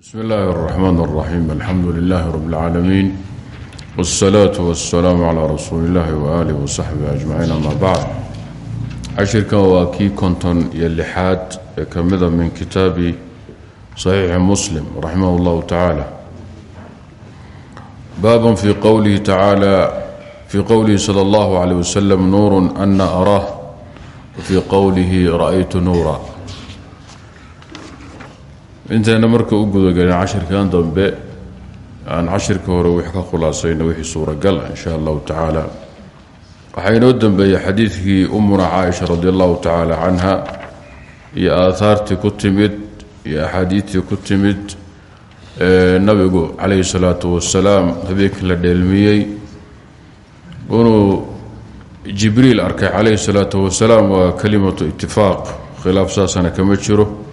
bsm اllahi الرحmn الرaxيm alxamdu لlah rb اlcaalamiin wالsalaaة wالsalaam عlى rasuuli اllahi وalih وsaxbih aجmaciin ama bacd cashirkan waa kii konton iyo lixaad ee ka mida min kitaabi صaxiixi muslim raximah اllahu tacaala baab fi qowlihi tacaala fii qowlihi salى اllahu عalيه waslm nuur ana araah wfii qowlihi raأytu nuura intayna marka u gudagelin cashirkan dambe aan cashirka hore wix ka khulaasayna wixii suuragal in sha allahu tacaala. Waxaa inoo dambeeyey xadiidkii umuna caaisha radi allahu tacaala canha iyo aahaartii ku timid iyo axaadiidtii timid nabigu calayhi salaatu wasalaam habeenkii la dheelmiyey inuu jibriil arkay calayhi salaatu wasalaam waa kalimatu itifaaq khilaaf saasana kama jiro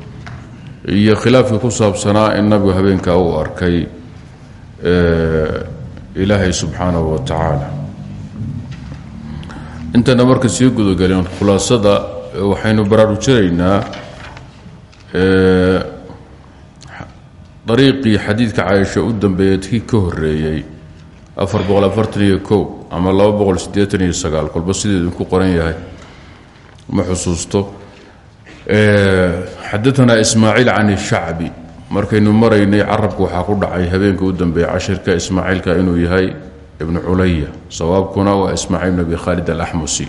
iyo khilaafkii ku saabsanaa in nabigu habeenkaa uu arkay ilaahay subxaanahu wa tacaala. Intana marka sii gudagelin khulaasada waxaynu baraarujinaynaa dariiqii xadiidka caaisha u dambeeyay kii ka horeeyey afar boqol afartan iyo kow ama laba boqol siddeetan iyo sagaal kolba sideedu ku qoran yahay ma xusuusto xadaanaa ismaaciil can ishacbi markaynu maraynay carabka waxaa ku dhacay habeenka u dambeeya cashirka ismaaciilka inuu yahay ibnu culaya sawaabkuna waa ismaaciil bn abi khaalid alaxmusi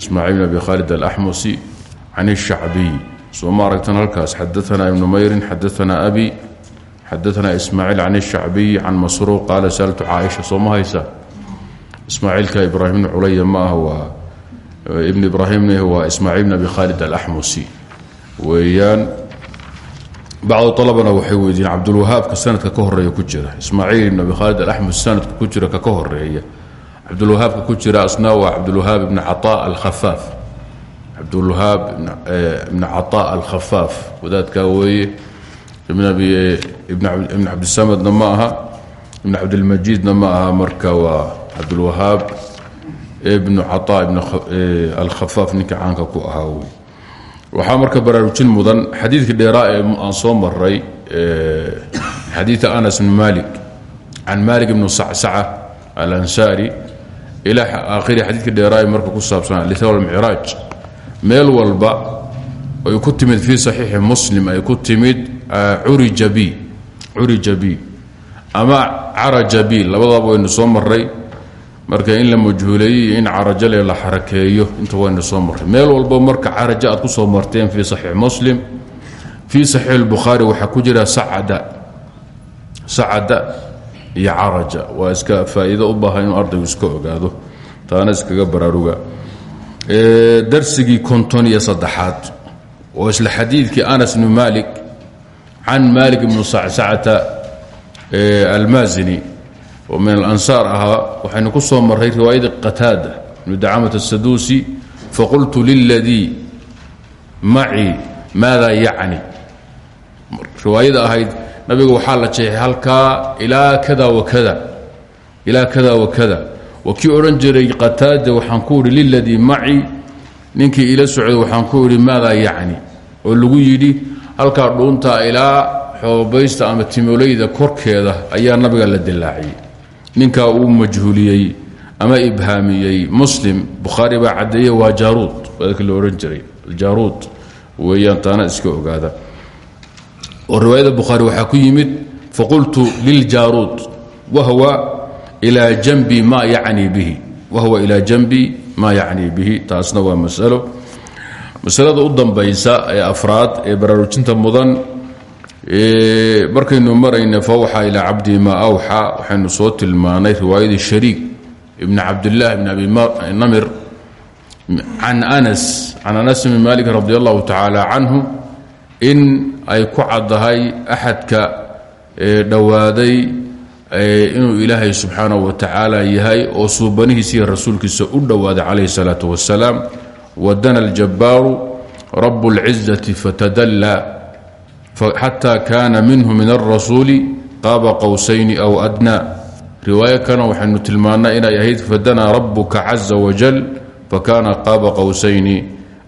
ismaaciil bn abi khaalid alaxmusi can ishacbiy soo ma aragtan halkaas xadaanaa ibnu mayrin xadaanaa abi xadaanaa ismaaciil can ishacbiy can masruuq qaala saaltu caaisha. Soo ma haysa? Ismaaciilka ibraahim bn culaya ma ah waa ibn ibraahimn waa ismaaciil bn abi khaalid alaxmusi weeyaan bacdu alabana waxay weydiiyeen cabdulwahaabka sanadka ka horreeya ku jira. Ismaaciil ibn abi khaalid alaxmusi sanadka ku jira kaka horreeya cabdulwahaabka ku jira asna waa cabdulwahaab ibn caaa alkhafaaf. Cabdulwahaab ibn caaa alkhafaaf. Wadaadkaa weeye ibn cabdisamadna ma aha. Ibn cabdilmajiidna ma aha. Marka waa cabdulwahaab ibnu caaa ibn alkhafaaf ninka caanka ku ahaa wey marka baraarujin mudan xadiidkii dheeraa ee aan soo maray xadiida anas bn malik can malik ibnu sacsaca alansaari ilaa aakhiri xadiidkii dheeraa ee marka ku saabsan alisra walmicraaj meel walba ay ku timid fii saxiixi muslim ay ku timid urija bi curija bi ama caraja labadaba waynu soo maray marka in la majhuuleeyo iyo in carajale la xarakeeyo inta wayna soo marray meel walba marka caraja aad ku soo marteen fii saxiix muslim. Fii saxiix اlbukhaari waxaa ku jira sacada. Sacada iyo caraja. Waa iska faa'iido u baahan inuu ardaygu iska ogaado. Taana iskaga baraaruga. Darsigii konton iyo saddexaad oo isla xadiidkii anas bnu malik can malik bnu sacsacata almaazini oo min alansaar ahaa waxaynu ku soo maray riwaayadii qataada ibnu dacamat asaduusi faqultu liladii macii maada yacni. Riwaayada ahayd nabiga waxaa la jeexay halkaa ilaa kada wakada ilaa kada wakada waa kii odhan jiray qataada waxaan ku idhi liladii macii ninkii ila socday waxaan ku idhi maada yacni oo ninkaa uu majhuuliyey ama ibhaamiyey muslim bukhaari baa caddeeye waa jaaruud waadka la odhan jiray jaaruud weeyaan taana iska ogaada. Oo riwaayada bukhaari waxaa ku yimid faqultu liljaaruud wahwa ilaa janbi ma yacnii bihi. Wahwa ilaa janbi maa yacnii bihi taasna waa masalo. Masalada u dambaysa ee afraad ee baraarujinta mudan markaynu marayna fawxa ilaa cabdii maa awxa waxaynu soo tilmaanay riwaayadii shariik ibn cabdillaah ibn abi namir can anas can anas bn malik radi allahu tacaala canhu in ay ku caddahay axadka dhowaaday inuu ilaahay subxaanahu wa tacaala yahay oo suubanihiisa iyo rasuulkiisa u dhowaaday calayhi salaatu wasalaam wadana aljabbaaru rabu اlcizati fatadalla xata kaana minhu min alrasuuli qaaba qowsayni aw adnaa riwaayo kana waxaynu tilmaannaa inay ahayd fadanaa rabuka caza wajal fakaana qaaba qowsayni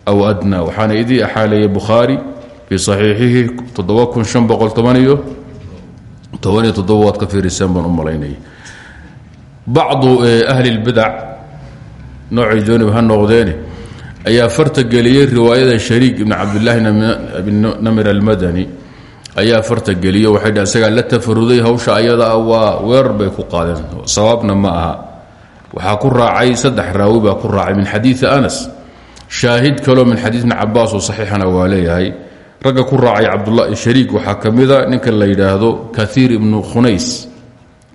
aw adnaa waxaana idii axaaleeyey bukhaari fii saxiixihi waad ka fiiriseen baan u malaynaya bacdu ahli اlbidac noocay joonib ha noqdeene ayaa farta geliyey riwaayada shariik ibn cabdillaahi bn namir almadani ayaa farta geliyo waxay dhaheen isagaa la tafaruday hawsha ayadaa waa weerar bay ku qaadeen. Sawaabna ma aha. Waxaa ku raacay saddex raawi baa ku raacay min xadiidi anas. Shaahid kaloo min xadiid ibni cabaas oo saxiixana waa leeyahay. Ragga ku raacay cabdula shariik waxaa ka ninka la yidhaahdo kaiir ibnu khunays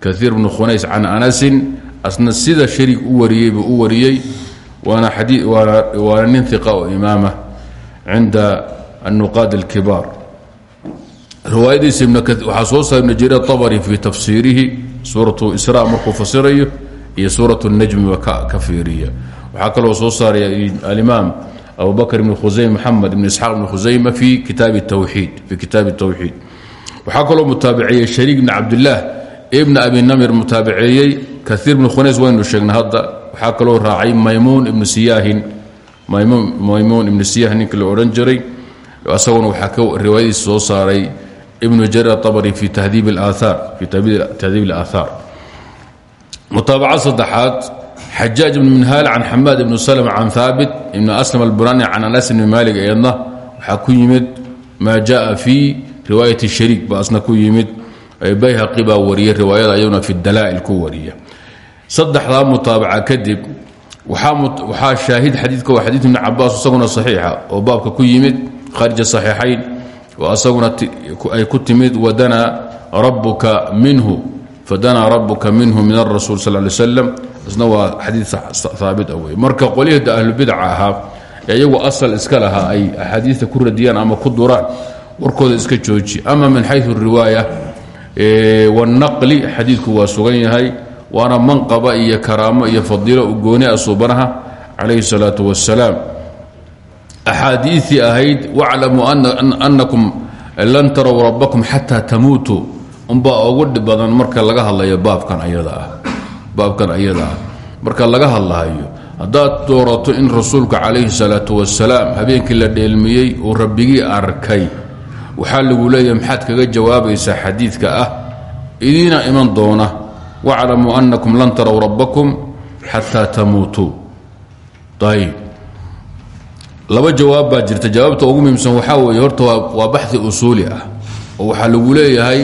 kaiir ibnu khunays can anasin asna sida shariik u wariyey buu u wariyey waana nin iqa oo imaama cinda annuqaad alkibaar riwaayadiisa waxaa soo saara ibn jarir abri fii tafsiirihi suuratu isra markuu fasirayo iyo suurat najmiba ka fiiriya. Waxaa kaloo soo saaraya alimaam abu bakr ibn khusaym maxamed ibn isxaaq ibn khusayma fi kitaabi tawxiid fi kitaabi tawxiid. Waxaa kaloo mutaabiceeyey shariik ibn cabdillaah ibn abi namir mutaabiceeyey kaiir ibn khunays waynu sheegnay hadda. Waxaa kaloo raacay maymuun ibnu siyaahin maymuun ibnu siyaah ninka la odhan jiray. Isaguna waxaa riwaayadiisa soo saaray ibnu jarir abri fi tahdiib اaaar fi tahdiib اlaaahaar mutaabaca saddexaad xajaaj ibn minhaal can xamaad ibn slm can haabit ibn aslam albunani can anas ibni maalik eedna waxaa ku yimid maa jaءa fi riwaayat shariik ba asna ku yimid bayhaqi baa wariyay riwaayada ayaguna fi dalaa'il ku wariya saddexdaa mutaabaca kadib waxaa shaahid xadiidka waa xadiid ibni cabaas isaguna saxiixa oo baabka ku yimid khaarija saxiixayn oo asaguna ay ku timid wadanaa rabuka minhu. Fadanaa rabuka minhu min arasuul sal lay slam isna waa xadiid haabit wey marka qolyahda ahlubidaca ahaa ee iyagu asal iska lahaa ay axaadiista ku radiyaan ama ku duraan warkooda iska jooji. Ama min xayu riwaaya wanaqli xadiidku waa sugan yahay waana manqaba iyo karaamo iyo fadiilo gooni a suubanaha calayhi salaatu axaadiiii ahayd waclamuu annakum lan tarow rabbakum xataa tamuutuu unbaa ugu dhib marka laga hadlayo baabkan ayada ah marka laga hadlahayo haddaad doorato in rasuulka calayhi salaatu wasalaam habeenkii la dheelmiyey uu rabbigii arkay waxaa lagu leeyahay maxaad kaga jawaabaysaa xadiidka ah idiina iman doona waclamuu annakum lan tarow rabbakum xataa tamuutuu ayb laba jawaab baa jirta. Jawaabta ugu muhiimsan waxaa weeye horta waa baxi usuuli ah oo waxaa lagu leeyahay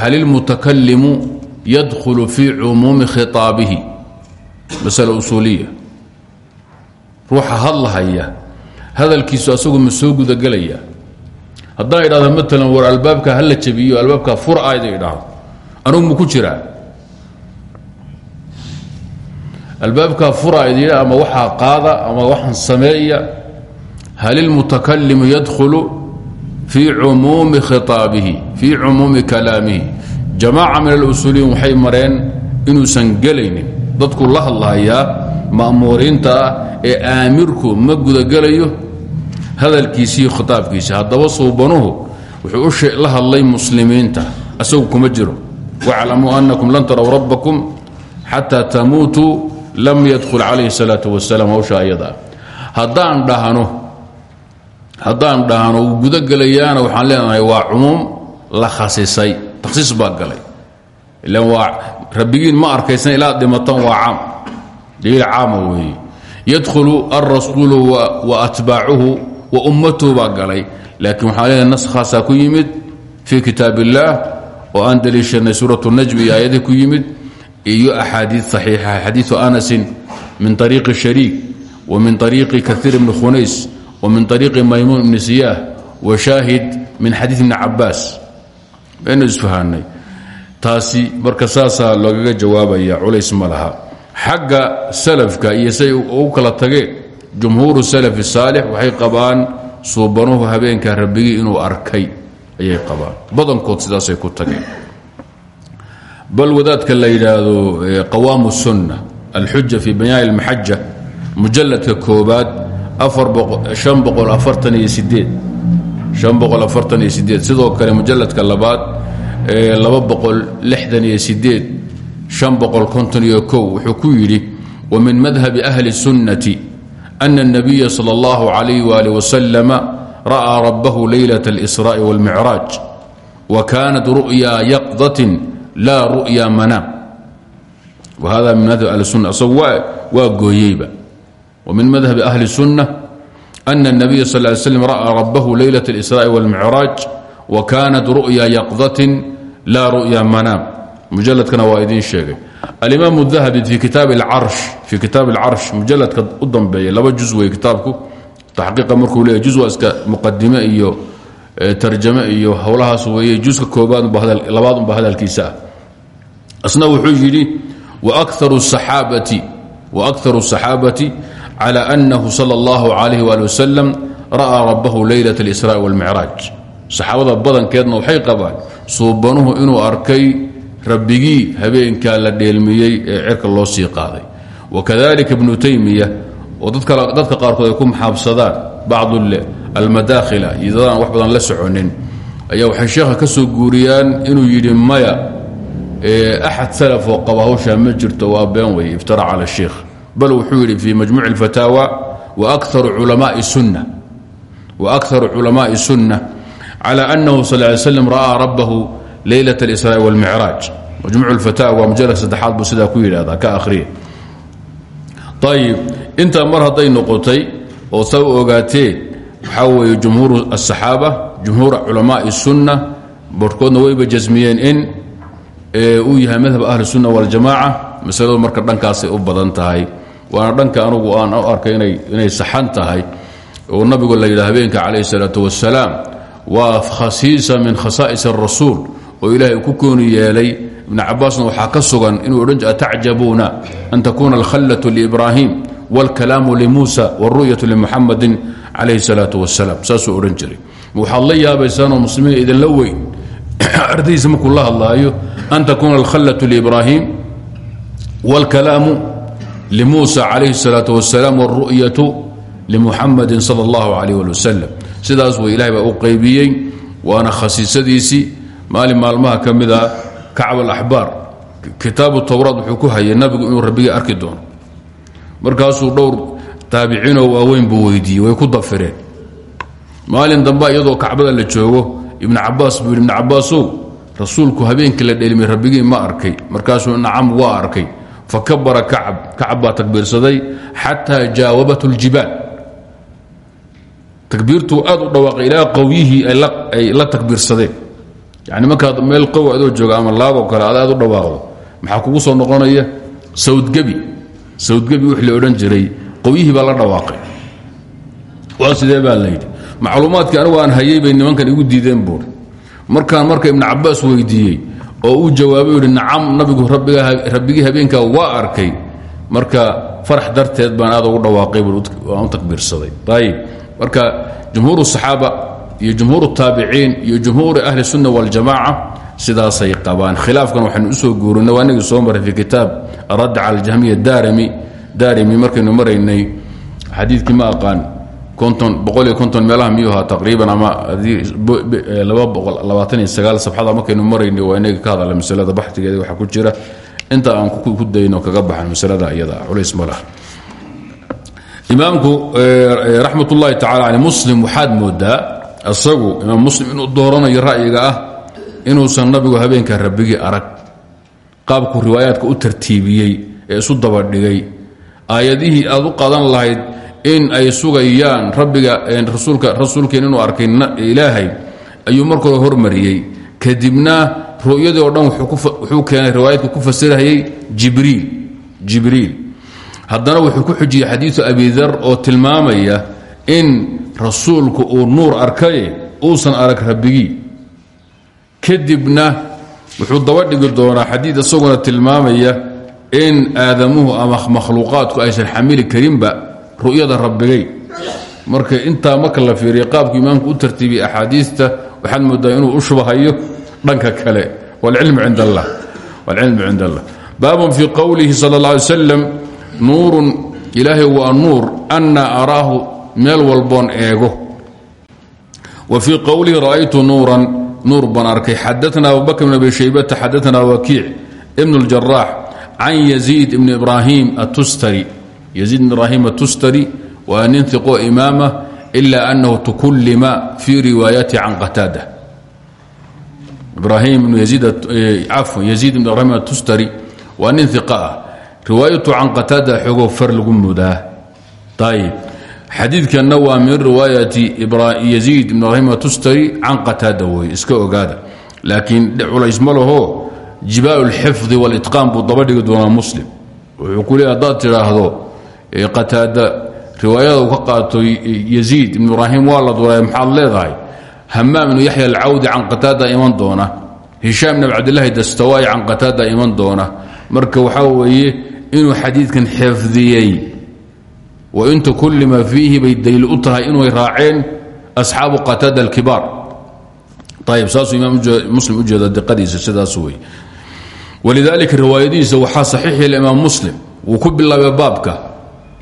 hal ilmutakalimu yadkhulu fii cumuumi khiطaabihi masale usuuliya. Ruuxa hadlahaya hadalkiisu asagu ma soo gudagelaya haddaan idhahdo maalan war albaabka hala jabiyo albaabka fura ayda idhaahdo anugu ma ku jiraa albaabkaa fura idii ama waxaa qaada ama waxaan sameeya hal ilmutakalimu yadkhulu fii cumuumi khiطaabihi fii cumuumi kalaamihi. Jamaaca min alusuuliyiin waxay mareen inuusan gelaynin. Dadku la hadlahayaa ma'muuriinta ah ee aamirku ma gudagelayo hadalkiisiiyo khitaabkiisi haddaba suubanuhu wuxuu la hadlay muslimiinta. Asagu kuma jiro. Annakum lan taraw rabbakum xataa tamuutuu lam yadkhul calayhi salaatu wasalaam hawsha ayadaa haddaan dhahno haddaan dhahno wuu gudogelayaana waxaan leenahay waa cumuum la khasisay. Takhsiis baa galay. Ilan waa rabbigiin ma arkaysan ilaad dhimatan waa caam. Daliil caama weeye yadkhulu alrasuulu wa atbaacuhu wa ummatuhu baa galay. Laakiin waxaan leenahay nas khaasaa ku yimid fii kitaab illaah oo aan daliishanay suurat najmi iyo aayadii ku yimid iyo axaadii saxiixa xadiiu anasin min ariiqi shariik wa min ariiqi kaiir ibni khunays wa min ariiqi maymuun ibni siyaah wa shaahid min xadiid ibni cabaas baynu isfahanay taasi marka saasaa loogaga jawaabaya culays ma laha. Xagga salafka iyo say u kala tageen jumhuuru salafi saalix waxay qabaan suubanuhu habeenka rabigii inuu arkay ayay qabaan. Badankood sidaasay ku tageen bal wadaadka la yidhaahdo qawaam الsunna alxuja fi bayaan اlmaxaja mujaladka koobaad sidoo kale mujaladka labaad wuxuu ku yidhi wmin madhabi ahli الsunnati أna الnabiya salى اllahu عalayh wali waslama ra'aa rabbahu laylaة اlsraaءi wاlmicraaj wa kaanat ru'ya yaqdatin laa ru'ya manaam wa hada min madhab ahli sunna isagu waa gooyeyba wa min madhabi ahli sunna ana الnabiya sal ly slm ra'aa rabbahu laylaة اlsraaءi wاlmicraaj wa kaanat ru'ya yaqdatin laa ru'ya manaam mujaladkana waa idiin sheegay alimaam dahabi fi kitaab اcarsh fii kitaab اlcarsh mujaladka u dambeeya laba juz wey kitaabku taxqiiqa markuu leeya juz waa iska muqadime iyo tarjame iyo howlahaas weeye juska koobaad labaad unba hadalkiisa ah asna wuxuu yidhi waakharu الصaxaabati calى أnahu salى اllahu عalayh wali wasalam ra'aa rabbahu laylaة اlإsrاء wاlmicraaj saxaabada badankeedna waxay qabaan suubanuhu inuu arkay rabbigii habeenkaa la dheelmiyey ee cerka loo sii qaaday wakadalika ibnu taymiya oo dadka qaarkood ay ku maxaabsadaan bacdu almadaakhila iyo dadaan wax badan la soconin ayaa waxay sheekha ka soo guuriyaan inuu yidhi maya axad salafoo qaba hawshaa ma jirto waa been wey iftara cala sheikh bal wuxuu yidhi fii majmuuci اlfataawa waakaru culamaai sunna cala annahu sal ly slam ra'aa rabbahu leylaة اlsrاء wاlmicraaj majmuuc اlfataawa mujalad saddexaad buu sidaa ku yidhahdaa ka akhriya ayib intaa mar hadday noqotay oo sa u ogaatee waxaa weeye jumhuur الصaxaaba jumhuur culamaai الsunna barhkoodna wayba jasmiyeen in uu yahay madhab ahlusunna waljamaaca masaladu marka dhankaasay u badan tahay. Waana dhanka anugu aan arkay inay saxan tahay. Oo nabigu la yidhaha habeenka calayhi salaatu wasalaam waa khasiisa min khasaa'is arasuul oo ilaahay ku kooni yeelay ibn cabaasna waxaa ka sugan inuu odhan atacjabuuna an takuuna alkhallatu liibraahim wاlkalaamu limuusa wاru'yatu limuxamadin calayhi salaatu wasalaam saasuu odhan jiray. La yaabaysaanoo muslimiin idinla weyn. Ardaydiisa markuu la hadlaayo an takuuna alkhallatu liibraahim wاlkalaamu limuusa calayhi الsalaaةu wasalaam wاlru'yatu limuxamadin salى اllahu alayh ali wasalam sidaas way ilahay baa u qaybiyey waana khasiisadiisii maalin maalmaha ka mid a kacb alaxbaar kitaabu towraad wuxuu ku hayay nabigu inuu rabbigii arki doono markaasuu dhowr taabiciinoo waaweyn buu weydiiyey way ku dafireen maalin dambe iyadoo kacbada la joogo ibnu cabaas buu yidhi ibnu cabaasow rasuulku habeenkii la dheelmay rabbigii ma arkay markaasuu nacam waa arkay. Fakabara kacab kacab baa takbiirsaday xataa jaawabat اljibaal takbiirtuu aad u dhawaaqay ilaa qowyihii ay la takbiirsadeen. Yani markaad meel qow adoo jooga ama laaboo kale ad aad dhawaaqdo maxaa kugu soo noqonaya? Sawdgebi sawdgebi wix la odhan jiray qowyihii baa la dhawaaqay. Waa sidee baa layidhi macluumaadkii anigu aan hayay bay nimankan igu diideen buuri markaan marka ibnu cabaas weydiiyey oo uu jawaabay yidhi nacam nabigu rabbigii habeenkaa waa arkay marka farax darteed baan aad ugu dhawaaqay waan u takbiirsaday ayib marka jumhuur الصaxaaba iyo jumhuur الtaabiciin iyo jumhuuri ahli الsunna wاljamaca sidaasay qabaan khilaafkan waxaynu usoo guurinay waa inagii soo maray fi kitaab aradd cala jahmiya darimi darimi markaynu maraynay xadiidkii ma aqaan konton boqol iyo konton meelaha miyuu ahaa taqriiban ama laba boqol labaatan iyo maraynay waa inagii ka hadala masalada baxtigeeda waxaa ku jira. Inta aan ku dayno kaga baxan masalada iyada culays ma laha. Imaamku raxmat ullahi tacala ale muslim waxaad moodaa isagu imaam muslim inuu dooranayo ra'yiga ah inuusan nabigu habeenka rabbigii arag. Qaabku riwaayaadka u tartiibiyey ee isu dabadhigay. Aayadihii aad u qadan lahayd in ay sugayaan rabbiga rasuulkeen inuu arkay ilaahay ayuu marka hore hormariyey. Kadibna ru'yadii oo dhan wuxuu keenay riwaayaadka ku fasirayay jibriil haddana wuxuu ku xujiyey xadiiu abi dar oo tilmaamaya in rasuulku uu nuur arkaye uusan arag rabbigii kadibna wuxuu daba dhigi doonaa xadiid isaguna tilmaamaya in aadamuhu ama makhluuqaadku aysan xamili karinba ru'yada rabbigay. Marka intaa marka la fiiriya qaabku imaamku u tartiibiyey axaadiista waxaad moodaa inuu u shubahayo dhanka kale. Wlcilmu cind allah baabun fii qowlihi sal اlla alay slam nuurun ilaahay waa nuur anna araahu meel walboon eego. Wa fii qowlihi ra'aytu nuuran nuur baan arkay. Xadaana abubakr bn abi shaybata xadaana wakiic ibn اljaraax can yaziid ibn ibrahim atustari yaziid ibn ibrahim atustari waa nin iqo imaama ila anahu tukullima fii riwaayati can yaziidcafwan yaziid ibn ibrahim atustari waa nin iqa ah riwaayatu can qataada xoogo far lagu mudaa ayib xadiidkanna waa min riwaayati yaziid ibn ibrahim atustari can qataada wey iska ogaada laakiin culays ma laho jibaal اlxifdi wاlitqaan buu daba dhigi doonaa muslim wuxuu ku leey haddaad tidhaahdo qataada riwaayada uu ka qaato yaziid ibn ibraahim waa la duray maxaad leedahay? Hamaam ibnu yaxya alcawdi can qataada iman doona. Hishaam ibn cabdillahi dastawaay can qataada iman doona. Marka waxaa weeye inuu xadiidkan xifdiyey wa inta kullima fiihi bay daliil u tahay raaceen asxaabu qataada alkibaar. Ayb saasuu imaam muslim ujeeda diqadiisa sidaas wey walidaalika riwaayadiisa waxaa saxiixi imaam muslim wuu ku bilaabay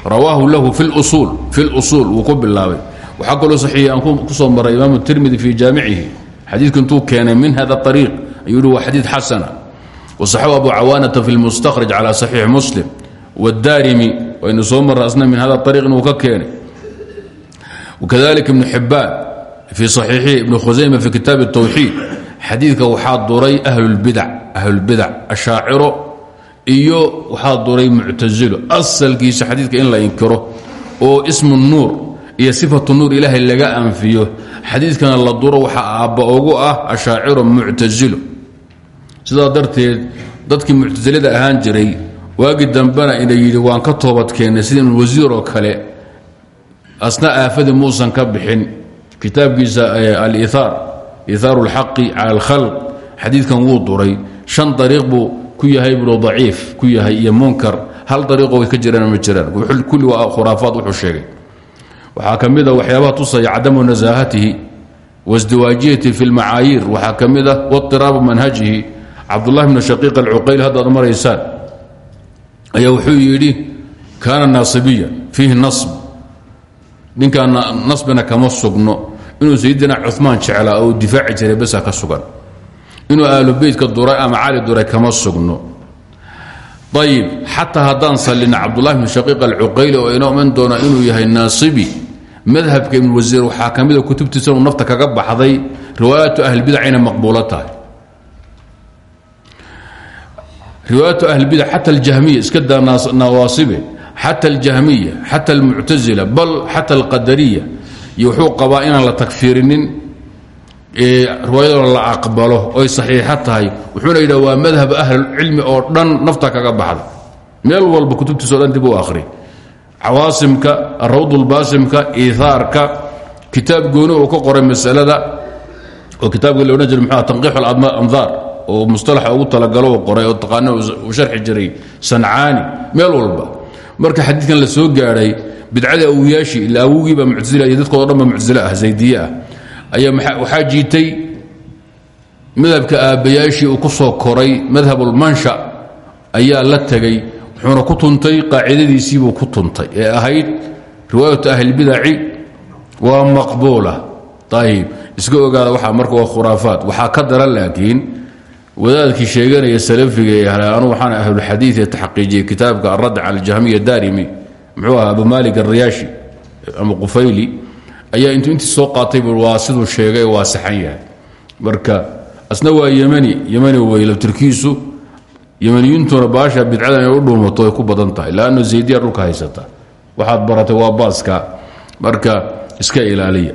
rawaahu lahu fi lusuul wuu ku bilaabay waxaa kaloo saxiixi aan ku soo maray imaam tirmidi fii jaamicihi xadiidku intuu keenay min hada ariiq ayuu hi waa xadiid xasana wasaxabu abu cawaanata fi lmustakhraj cala saxiix muslim wاdarimi waynu soo marra asna min hada ariiq inuu ka keenay wakadalika ibnu xibaan fii صaxiixi ibn khusayma fi kitaab الtawxiid xadiidka waxaa duray ahlulbidac ahlulbidac ashaaciro iyo waxaa duray muctasilo asalkiisa xadiidka in la inkiro oo ismu nuur iyo sifatu nuur ilaahay laga anfiyo. Xadiidkana la duro waxaa aabba ugu ah ashaaciro muctasilo sidaa darteed dadkii muctasilada ahaan jiray waagii dambena ina yidhi waan ka toobadkeennay sida ibn wasiir oo kale. Asna aafadii muusan ka bixin. Kitaabkiisa aliaar iaaru اlxaqi cala اlkhalq xadiidkan wuu duray. Shan ariiq buu ku yahay buu daciif ku yahay iyo munkar hal ariiqoo way ka jiraan ma jiraan? Kulli waa khuraafaad wuxuu sheegay. Waxaa ka mid a waxyaabaha tusaya cadamu nasaahatihi wasdiwaajiyati fi اlmacaayiir waxaa ka mid a waطiraabu manhajihi. Cabdullahi bn shaqiiq alcuqayl haddaad ayaa wuxuu yidhi kaana naasibiya fiihi nasb. Ninkaan nasbina kama sugno. Inuu sayidina cumaan jeclaa oo difaaci jiray besa ka sugan inuu aalubeytka duray ama cali duray kama sugno. Ayib xataa haddaan sallina cabdulahi bn shaqiiq alcuqayli oo inoo iman doona inuu yahay naasibi madhabka ibn wasiir waxaa ka mida nafta kaga baxday riwaayaatu ahlbidac inay maqbuulo tahay. Riwaayaatu ahlbidac xata aljahmiya iska daa nawaasibe xata aljahmiya xata almuctasila bal xata alqadariya iyo wuxuu qabaa la tagfiirinin riwaayadooda la aqbalo oy saxiixo tahay wuxuuna yidhah waa madhab ahlulcilmi oo dhan nafta kaga baxda. Meel walba kutubtiisao dhan dib u akhri. Cawaasimka arawdulbaasimka iihaarka kitaab gooni uu ka qoray masalada oo kitaabka la odhan jiray mxua tanqiix alamdaar oo mustalaxa ugu talagalo uu qoray oo taqaana uu sharxi jiray sancaani meel walba. Marka xadiidkan la soo gaadhay bidcada awiyaashii ila awowgiiba muctazila iyo dadkoodo dhan ba ah zaydiye ah waxaa jiitay madhabka aabbayaashii uu ku soo koray madhabulmansha ayaa la tegay wuxuuna ku tuntay qaacidadiisiibuu ku tuntay. Ee ahayd riwaayatu ahlilbidaci waa maqbuula. Ayib iska ogaada waxaa marka waa khuraafaat ka daran laakiin wadaadkii sheeganaya salafiga anu waxaan ahlulxadiid ee taxqiijiyey kitaabka aradd cala aljahmiya daarimi muxuu aha abu malik alriyaashi ama qufayli ayaa intuu intii soo qaatay bu waa siduu sheegay waa saxan yahay. Marka asna waa yemani yemani wey laftirkiisu yemaniyintuna baasha bidcada inay u dhuumato ay ku badan tahay. Laanno zaydiya dhulka haysata. Waxaad baratay waa baaska. Marka iska ilaaliya.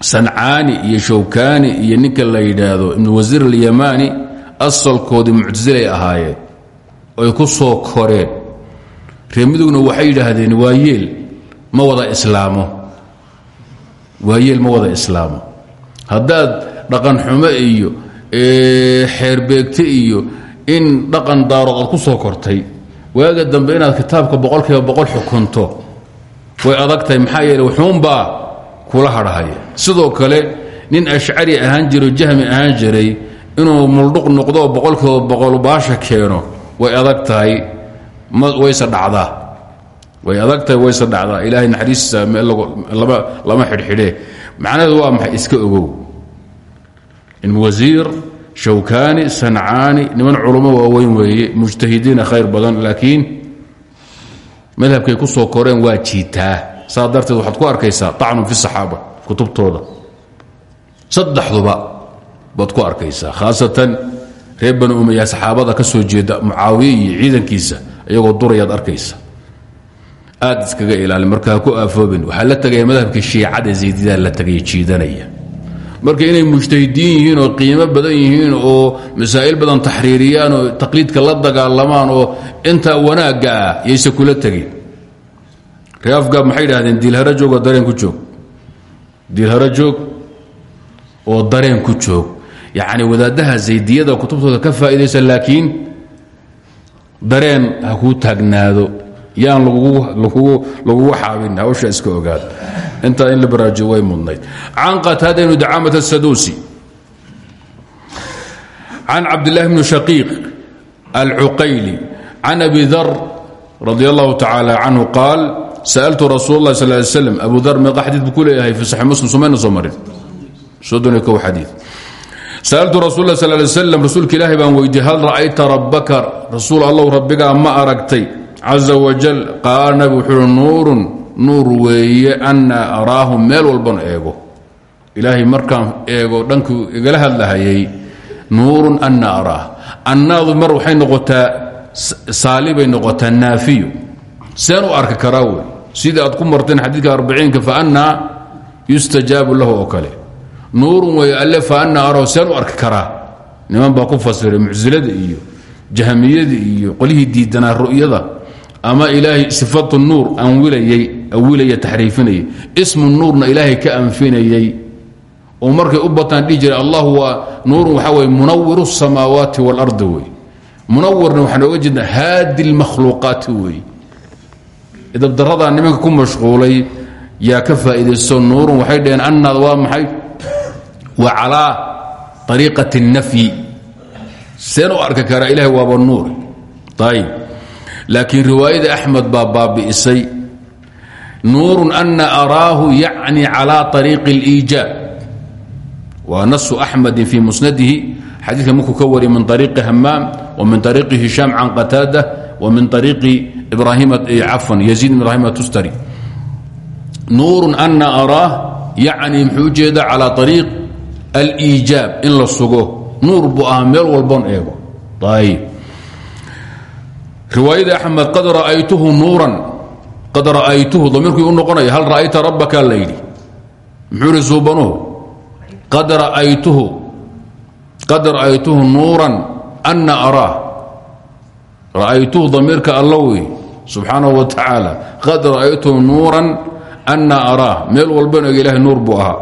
Sancaani iyo shawkaani iyo ninka la yidhaahdo ibnu wasiir alyamaani asalkoodii muctasilay ahaayeen oy ku soo koreen. Reemidugna waxay yidhaahdeen waa ma wada islaamo waa yeel ma wada islaamo. Haddaad dhaqan xumo iyo xeerbeegte iyo in dhaqan daarood aad ku soo kortay waaga dambe inaad kitaabka boqolkiiba boqol xukunto way adag tahay maxaa yeele wuxuunbaa kula hadhahaya. Sidoo kale nin ashcari ahaan jiro jahmi ahaan jiray inuu muldhuq noqdo boqolkiiba boqol baasha keeno way adag tahay wayse dhacdaa way adag tahay wayse dhacdaa. Ilaahay naxariistiisa lama xidhxidhee macnaheedu waa maxay? Iska ogow. Ibn wasiir shawkaani sancaani niman culummo waaweyn weeye mujtahidiina khayr badan laakiin madhabkay ku soo koreen waa jiitaa. Saa darteed waxaad ku arkaysaa acnun fi saxaaba kutubtooda. Saddexduba baad ku arkaysaa khaasatan reer bani umaya saxaabada ka soo jeeda mucaawiye iyo ciidankiisa iyagoo durayaad arkaysa aad iskaga ilaali. Marka ku aafoobin waxaa la tegaya madhabka shiicada zaydidaa la tegaya jiidanaya. Marka inay mujtahidiin yihiin oo qiimo badan yihiin oo masaa'il badan taxriiriyaan oo taqliidka la dagaalamaan oo intaa wanaagga ah yayse kula tegin. Ree afgaab maxay idhahdeen diilharo joog oo dareen ku joog. Diilharo joog oo dareen ku joog. Yacni wadaadaha zaydiyada kutubtooda ka faa'iidaysa laakiin dareen ha kuu taagnaado yaan lagugu xaabin hawsha iska ogaado intaa in la way mudnayd. Can qataada ibnu dacaamat asaduusi can cabdillahi bni shaqiiq alcuqayli can abi dar radi allahu tacaala qaal sa'altu rasuul اllahi sal ly abu dar meeqa xadiid buu ku fi saxi muslim somayna soo marin. Soddon iyo sa'altu rasul lah sal ly slam rasuulka ilaahi baan ra'ayta rabbaka rasuul allow rabbigaa ma aragtay caza wajal qaala nabi wuxuu uhi nuurun nuur weeye annaa araahu meel walban eego. Ilaahay markaan eego dhankuu igala hadlahayay nuurun anna araah annaadu mar waxay noqotaa saalibay noqotaa naafiyo seen u arki karaa wey. Sidii aad ku marteen xadiidka arbiciinka fa annaa yustajaabu lahu oo kale. Nuurun weeye alle fa annaa arahu seen u arki karaa. Niman baa ku fasiray mucsilada iyo jahmiyada iyo qolihii diidanaa ru'yada ama ilaahay sifatu nuur anwilayey awilaya taxriifinayay ismu nuurna ilaahay ka anfinayey oo markay u bataan dhihi jiray allah waa nuurun waxaa weye munawiru الsamaawaati wاlardi wey munawirna waxaan oga jeedna haadi اlmakhluuqaati wey idabdaradaa nimanka ku mashquulay yaa ka faa'iidaysto nuurun waxay dhaheen annaad waa maxay wa calaa ariiqati الnafyi seen u arki karaa ilahay waaba nuur ayb laakiin riwaayada axmed baa baabi'isay nuurun ana araahu yacni calaa ariiqi اliijaab waa nasu axmedin fii musnadihi xadiidka markuu ka wariya min ariiqi hamaam wa min ariiqi hishaam can qataada wa min ariiqi ibrahima eh, cafan yaziid bn ibrahim atustari nuurun ana araah yacni muxuu u jeedaa calaa ariiq aliijaab in la sugo. Nuur buu ahaa meel walboon eego. Ayb riwaayada axmed qad ra'aytuhu nuuran. Qad ra'aytuhu damiirkii u noqonaya hal ra'ayta rabbaka? la yidhi. Muxuu ihi suubanuhu qad ra'aytuhu qad ra'aytuhu nuuran ana araah. Ra'aytuhu damiirka alla wey wa tacaala qad ra'aytuhu nuuran ana araah. Meel walban eg ilahay nuur buu ahaa.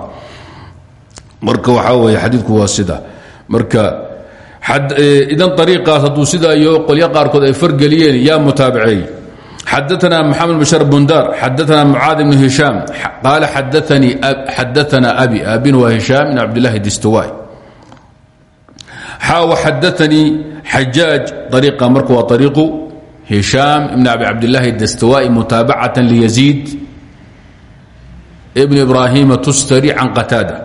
Marka waxaa weeye xadiidku waa sida. Marka idan ariiqaas hadduu sidaa iyo qolyo qaarkood ay fargeliyeen yaa mutaabiceey xadaana maxamed bashar bundar xadaana mucaad ibn hishaam qaala xadaana abi aabin waa hishaam ibn cabdillahi distawaay xaaw xadaanii xajaaj ariiqa marka waa ariiqu hishaam ibn abi cabdillaahi distawaai mutaabacatan liyaziid ibn ibraahima tustari can qataada.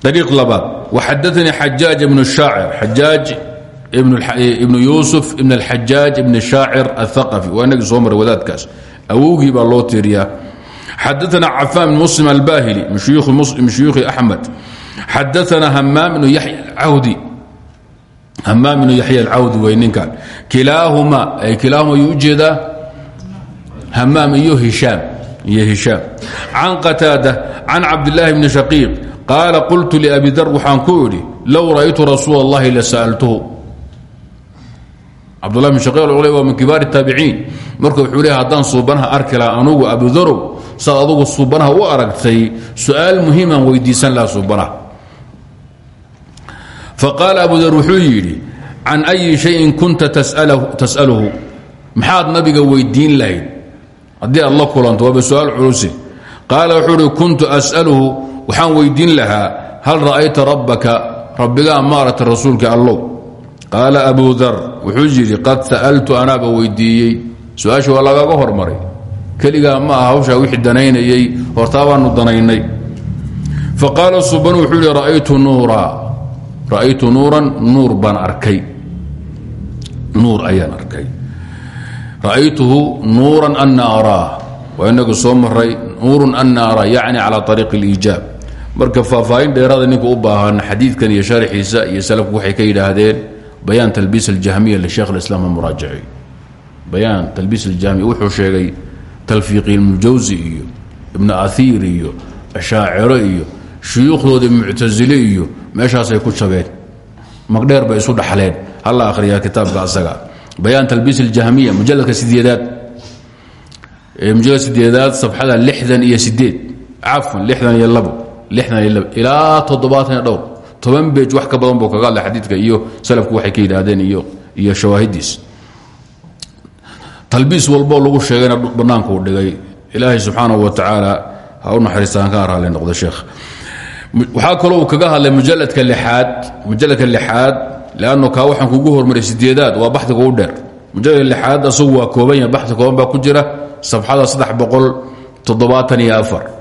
Ariiq labaad waxadaanii xajaaj ibn shaacir xajaaj ibnu yuusuf ibn alxajaaj ibn shaacir athaqafi waa inagii soo maray wadaadkaas awowgii baa loo tiiriyaa xadaana cafaan bn muslim albahili min shuyuukhi axmed xadaana hamaam yaya cawdi hamaam ibnu yaxya alcawdi wey ninkan kilaahumaa ay kilaahuma ayuu u jeedaa hamaam iyo hishaam iyo hishaam can qataada can cabdillaahi bni shaqiiq qaala qultu liabi dar waxaan ku idhi low ra'aytu rasuul اllahi la sa'altuhu cabdullah bin shaqiil culey waa min kibaar taabiciin marka wuxuu leeya haddaan suubanaha arki laha anugu abudarow saad adugu suubanaha u aragtay su'aal muhiimaan weydiisan laha suubanaha faqaala abudar wuxuu yidhi can ayi shayin kunta tas'aluhu maxaad nabiga weydiin lahayd haddii aad la kulanto waaba su'aal culusi qaala wuxuu ihi kuntu as'aluhu waxaan weydiin lahaa hal ra'ayta rabbaka? Rabbigaa ma aragta rasuulka allow. Qaala abu dar wuxuu qad sa'altu anaaba weydiiyey. Su'aasha waa lagaga hormaray. Keligaa ma aha wixii danaynayey hortaa baanu danaynay. Faqaala suban wuxuu ra'aytu nuura ra'aytu nuuran nuur baan arkay. Nuur ayaan arkay. Ra'aytuhu nuuran ana araah waa inagu soo maray nuurun annaara yacni calaa ariiqi اliijaab marka faahfaahin dheeraada ninka u baahan xadiidkan iyo sharxiisa iyo salafku waxay ka yidhaahdeen bayaan talbiis aljahmiya lisheekh اlislaam amuraajici bayaan talbiis aljahmiya wuxuu sheegay talfiiqi ibnujawsi iyo ibnu ahiir iyo ashaaciro iyo shuyuukhdoodii muctasile iyo meeshaasay ku jabeen. Magdheer bay isu dhaxleen. Halla akhriyaa kitaabka asaga. Bayaan talbiis اljahmiya mujaladka sideedaad mujalad sideedaad safxada lixdan iyo sideed labo lixdan iyo labo ilaa toddobaatan dhowr. Toban beej wax ka badan buu kaga hadlay xadiidka iyo salafku waxay ka yidhaahdeen iyo shawaahidiis. Talbiis walboo lagu sheegayna banaanku u dhigay. Ilaahay subxaanahu wa tacaala ha u naxariistaan ka raali noqdo sheekh. Waxaa kaloo uu kaga hadlay mujaladka lixaad mujaladka lixaad leanno kaa waxaan kugu hormaray sideedaad waa baxdiga u dheer. Mujaladka lixaad asagu waa kooban yahay baxdi kooban baa ku jira safxada saddex boqol iyo afar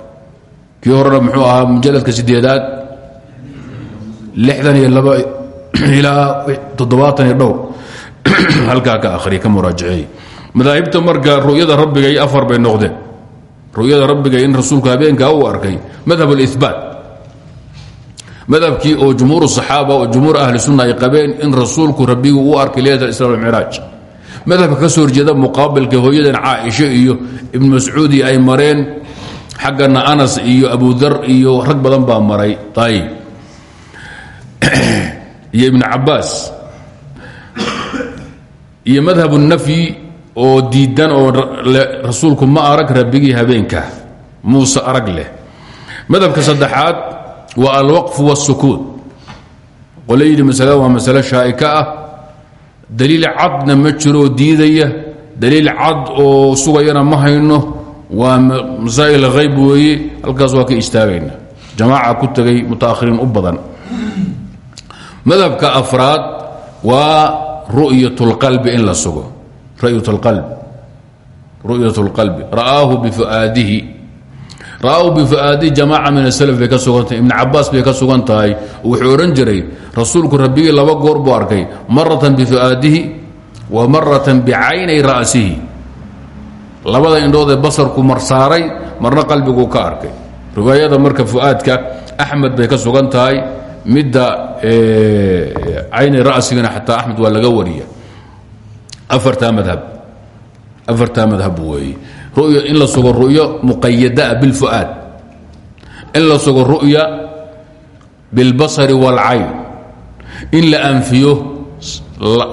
kii horena muxuu ahaa mujaladka sideedaad lixdan iyo laba ilaa toddobaatan iyo dhowr halkaa ka akhriya ka muraajicey madaahibta marka ru'yada rabbigay afar bay noqdeen ru'yada rabbigay in rasuulku habeenkaa uu arkay madhab اlإثbaat madhabkii oo jumhuur الصaxaaba oo jumhuur ahli sunna ay qabeen in rasuulku rabbigu uu arkay leylat اisra wاlmicraaj madhabka ka soo horjeeda muqaabilka hooyadan caaisho iyo ibn mascuudi ay mareen xaggana anas iyo abudar iyo rag badan baa maray. Ayb iyo ibn cabaas. Iyo madhab nafyi oo diidan oo rasuulku ma arag rabbigii habeenka. Muuse arag leh. Madhabka saddexaad waa alwaqfu wاsukuut qole yidhi masalada waa masalo shaa'ika ah. Daliil cadna ma jiroo diidaya. Daliil cad oo sugayana ma hayno waa masaa'il hayb weeye halkaas waa ka istaagayna. Jamaaca ku tegay mutaahiriin u madhabka afraad waa ru'yat اlqalbi in la sugo. Ru'yat اlqalbi ra'aahu bifuaadihi ra'aahu bifuaadihi jamaaca min aslf bay ka sugan tahay ibn cabaas bay ka sugan tahay wuxuu odhan jiray rasuulku rabbigii laba goor buu arkay maratan bifuaadihi wa maratan bicaynay ra'sihi labada indhood ee basarku marsaaray marna qalbiguu ka arkay. Riwaayada marka fu'aadka axmed bay ka sugan tahay. Midda cayni ra'sigana xataa axmed waa laga wariya afartaa madhab. Afartaa madhab weeye ru'ya in la sugo ru'yo muqayadaa bilfu'aad in la sugo ru'ya bilbasari wاlcayn in la anfiyo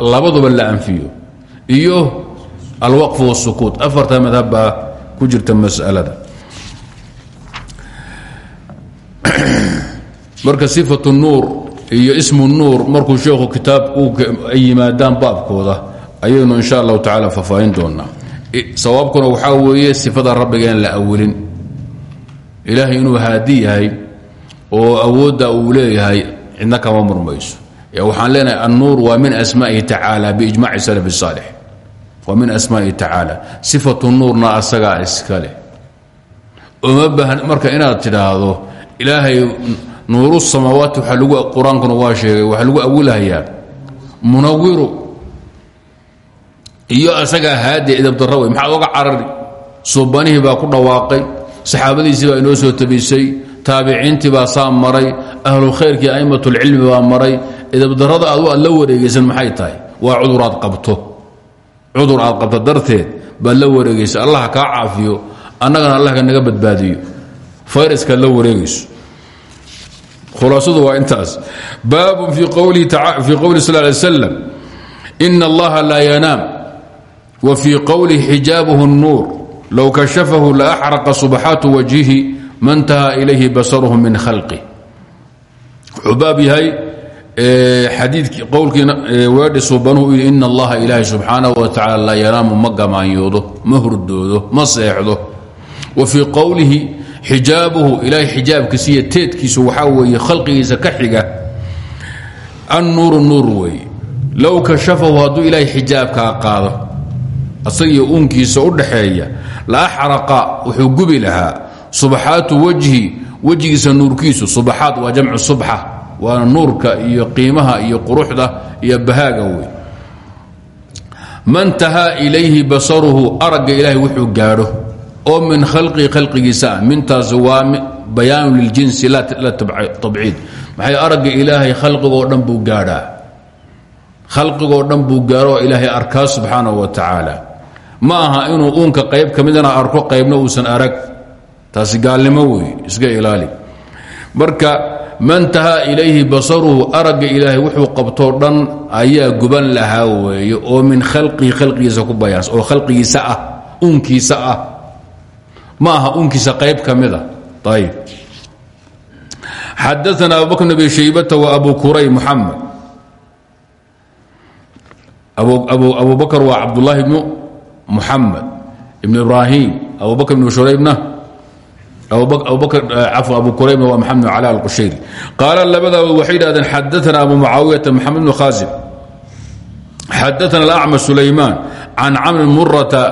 labaduba la anfiyo. Iyo alwaqf wالsukuut afartaa madhab baa ku jirta mas'alada marka sifatu nuur iyo ismu nuur markuu sheekhu kitaab ay yimaadaan baabkooda ayaynu insha allahu tacaala faahfaahin doonaa sawaabkuna waxaa weeye sifada rabbiga in la awilin ilaahay inuu haadi yahay oo awoodda uu leeyahay cidna kama murmayso waxaan leenahay annuur waa min asmaa'ihi tacaala biijmaci salaf saalix waa min asmaa'ihi tacaala sifatu nuurna asagaa iska leh. Oma marka inaad tidhaahdo ilaahay nuuru samaawaati waa lagu qur'aankuna waa sheegay waxaa lagu awilahayaa munawiru. Iyo asagaa haadi idabdara wey maxaad oga carari? Suubanihii baa ku dhawaaqay saxaabadiisii inoo soo tabisay taabiciintii baa saa maray ahlu khayrkii a'imatulcilmi baa maray. Idabdarada adu aad la wareegaysan maxay tahay? Waa cudur aad qabto cudur aad qabto darteed baad la wareegaysa. Allah kaa caafiyo annagana allah ka naga badbaadiyo. Fayraskaad la wareegayso. Khulaasadu waa intaas. Baabun fii qowli sal lay slam ina allaha laa yanaam wa fii qowlihi xijaabuhu الnuur low kashafahu laaxraqa subxaatu wajhihi mantaha ilayhi basaruhu min khalqi. Wuxuu baab xadiikii qowlkiina weedhi suubanuhu yidhi ina allaha ilaahay subxaanahu wa tacala laa yanaamu ma gamaanyoodo ma hurdoodo ma wa fii qowlihi xijaabuhu ilaahay xijaabkiisa iyo teedkiisu waxaa weeye khalqigiisa ka xiga annuuru nuur weeye. Low kashafahu hadduu ilaahay xijaabkaa qaado asagiyo uunkiisa u dhaxeeya la axraqa wuxuu gubi lahaa subxaatu wajhi wejigiisa nuurkiisu subaxaad waa jamcu subxa waana nuurka iyo qiimaha iyo quruxda iyo bahaaga wey mantahaa ilayhi basaruhu aragga ilaahay wuxuu gaadho oo min khalqii khalqigiisa ah. Mintaas waa bayaanu liljinsi la tabciid. Maxay aragga ilaahay khalqigoo dhan buu gaadhaa. Khalqigoo dhan buu gaadho oo ilaahay arkaa subxaanahu wa tacaala. Ma aha inuu uunka qayb ka midana arko qaybna uusan arag. Taasi gaalnimo wey iska ilaali. Marka man tahaa ilayhi basaruhu aragga ilaahay wuxuu qabtoo dhan ayaa guban lahaa weeye oo min khalqihi khalqigiisa ku bayaans oo khalqigiisa ah uunkiisa ah. Ma aha uunkiisa qayb ka mida ayb xadaana abubakr bn abi shaybata wa abu kuray muxamed abu bakr waa cabdulaahi bnu muxamed ibn ibrahim abu bakr shuraybna abu quraybna waa maxamed bn cala alqushayri. Qaala labadaadood waxay yidhahdeen xadaana abu mucaawiyata maxamed bnu khaasim xadaana alacmash sulaymaan can camr murata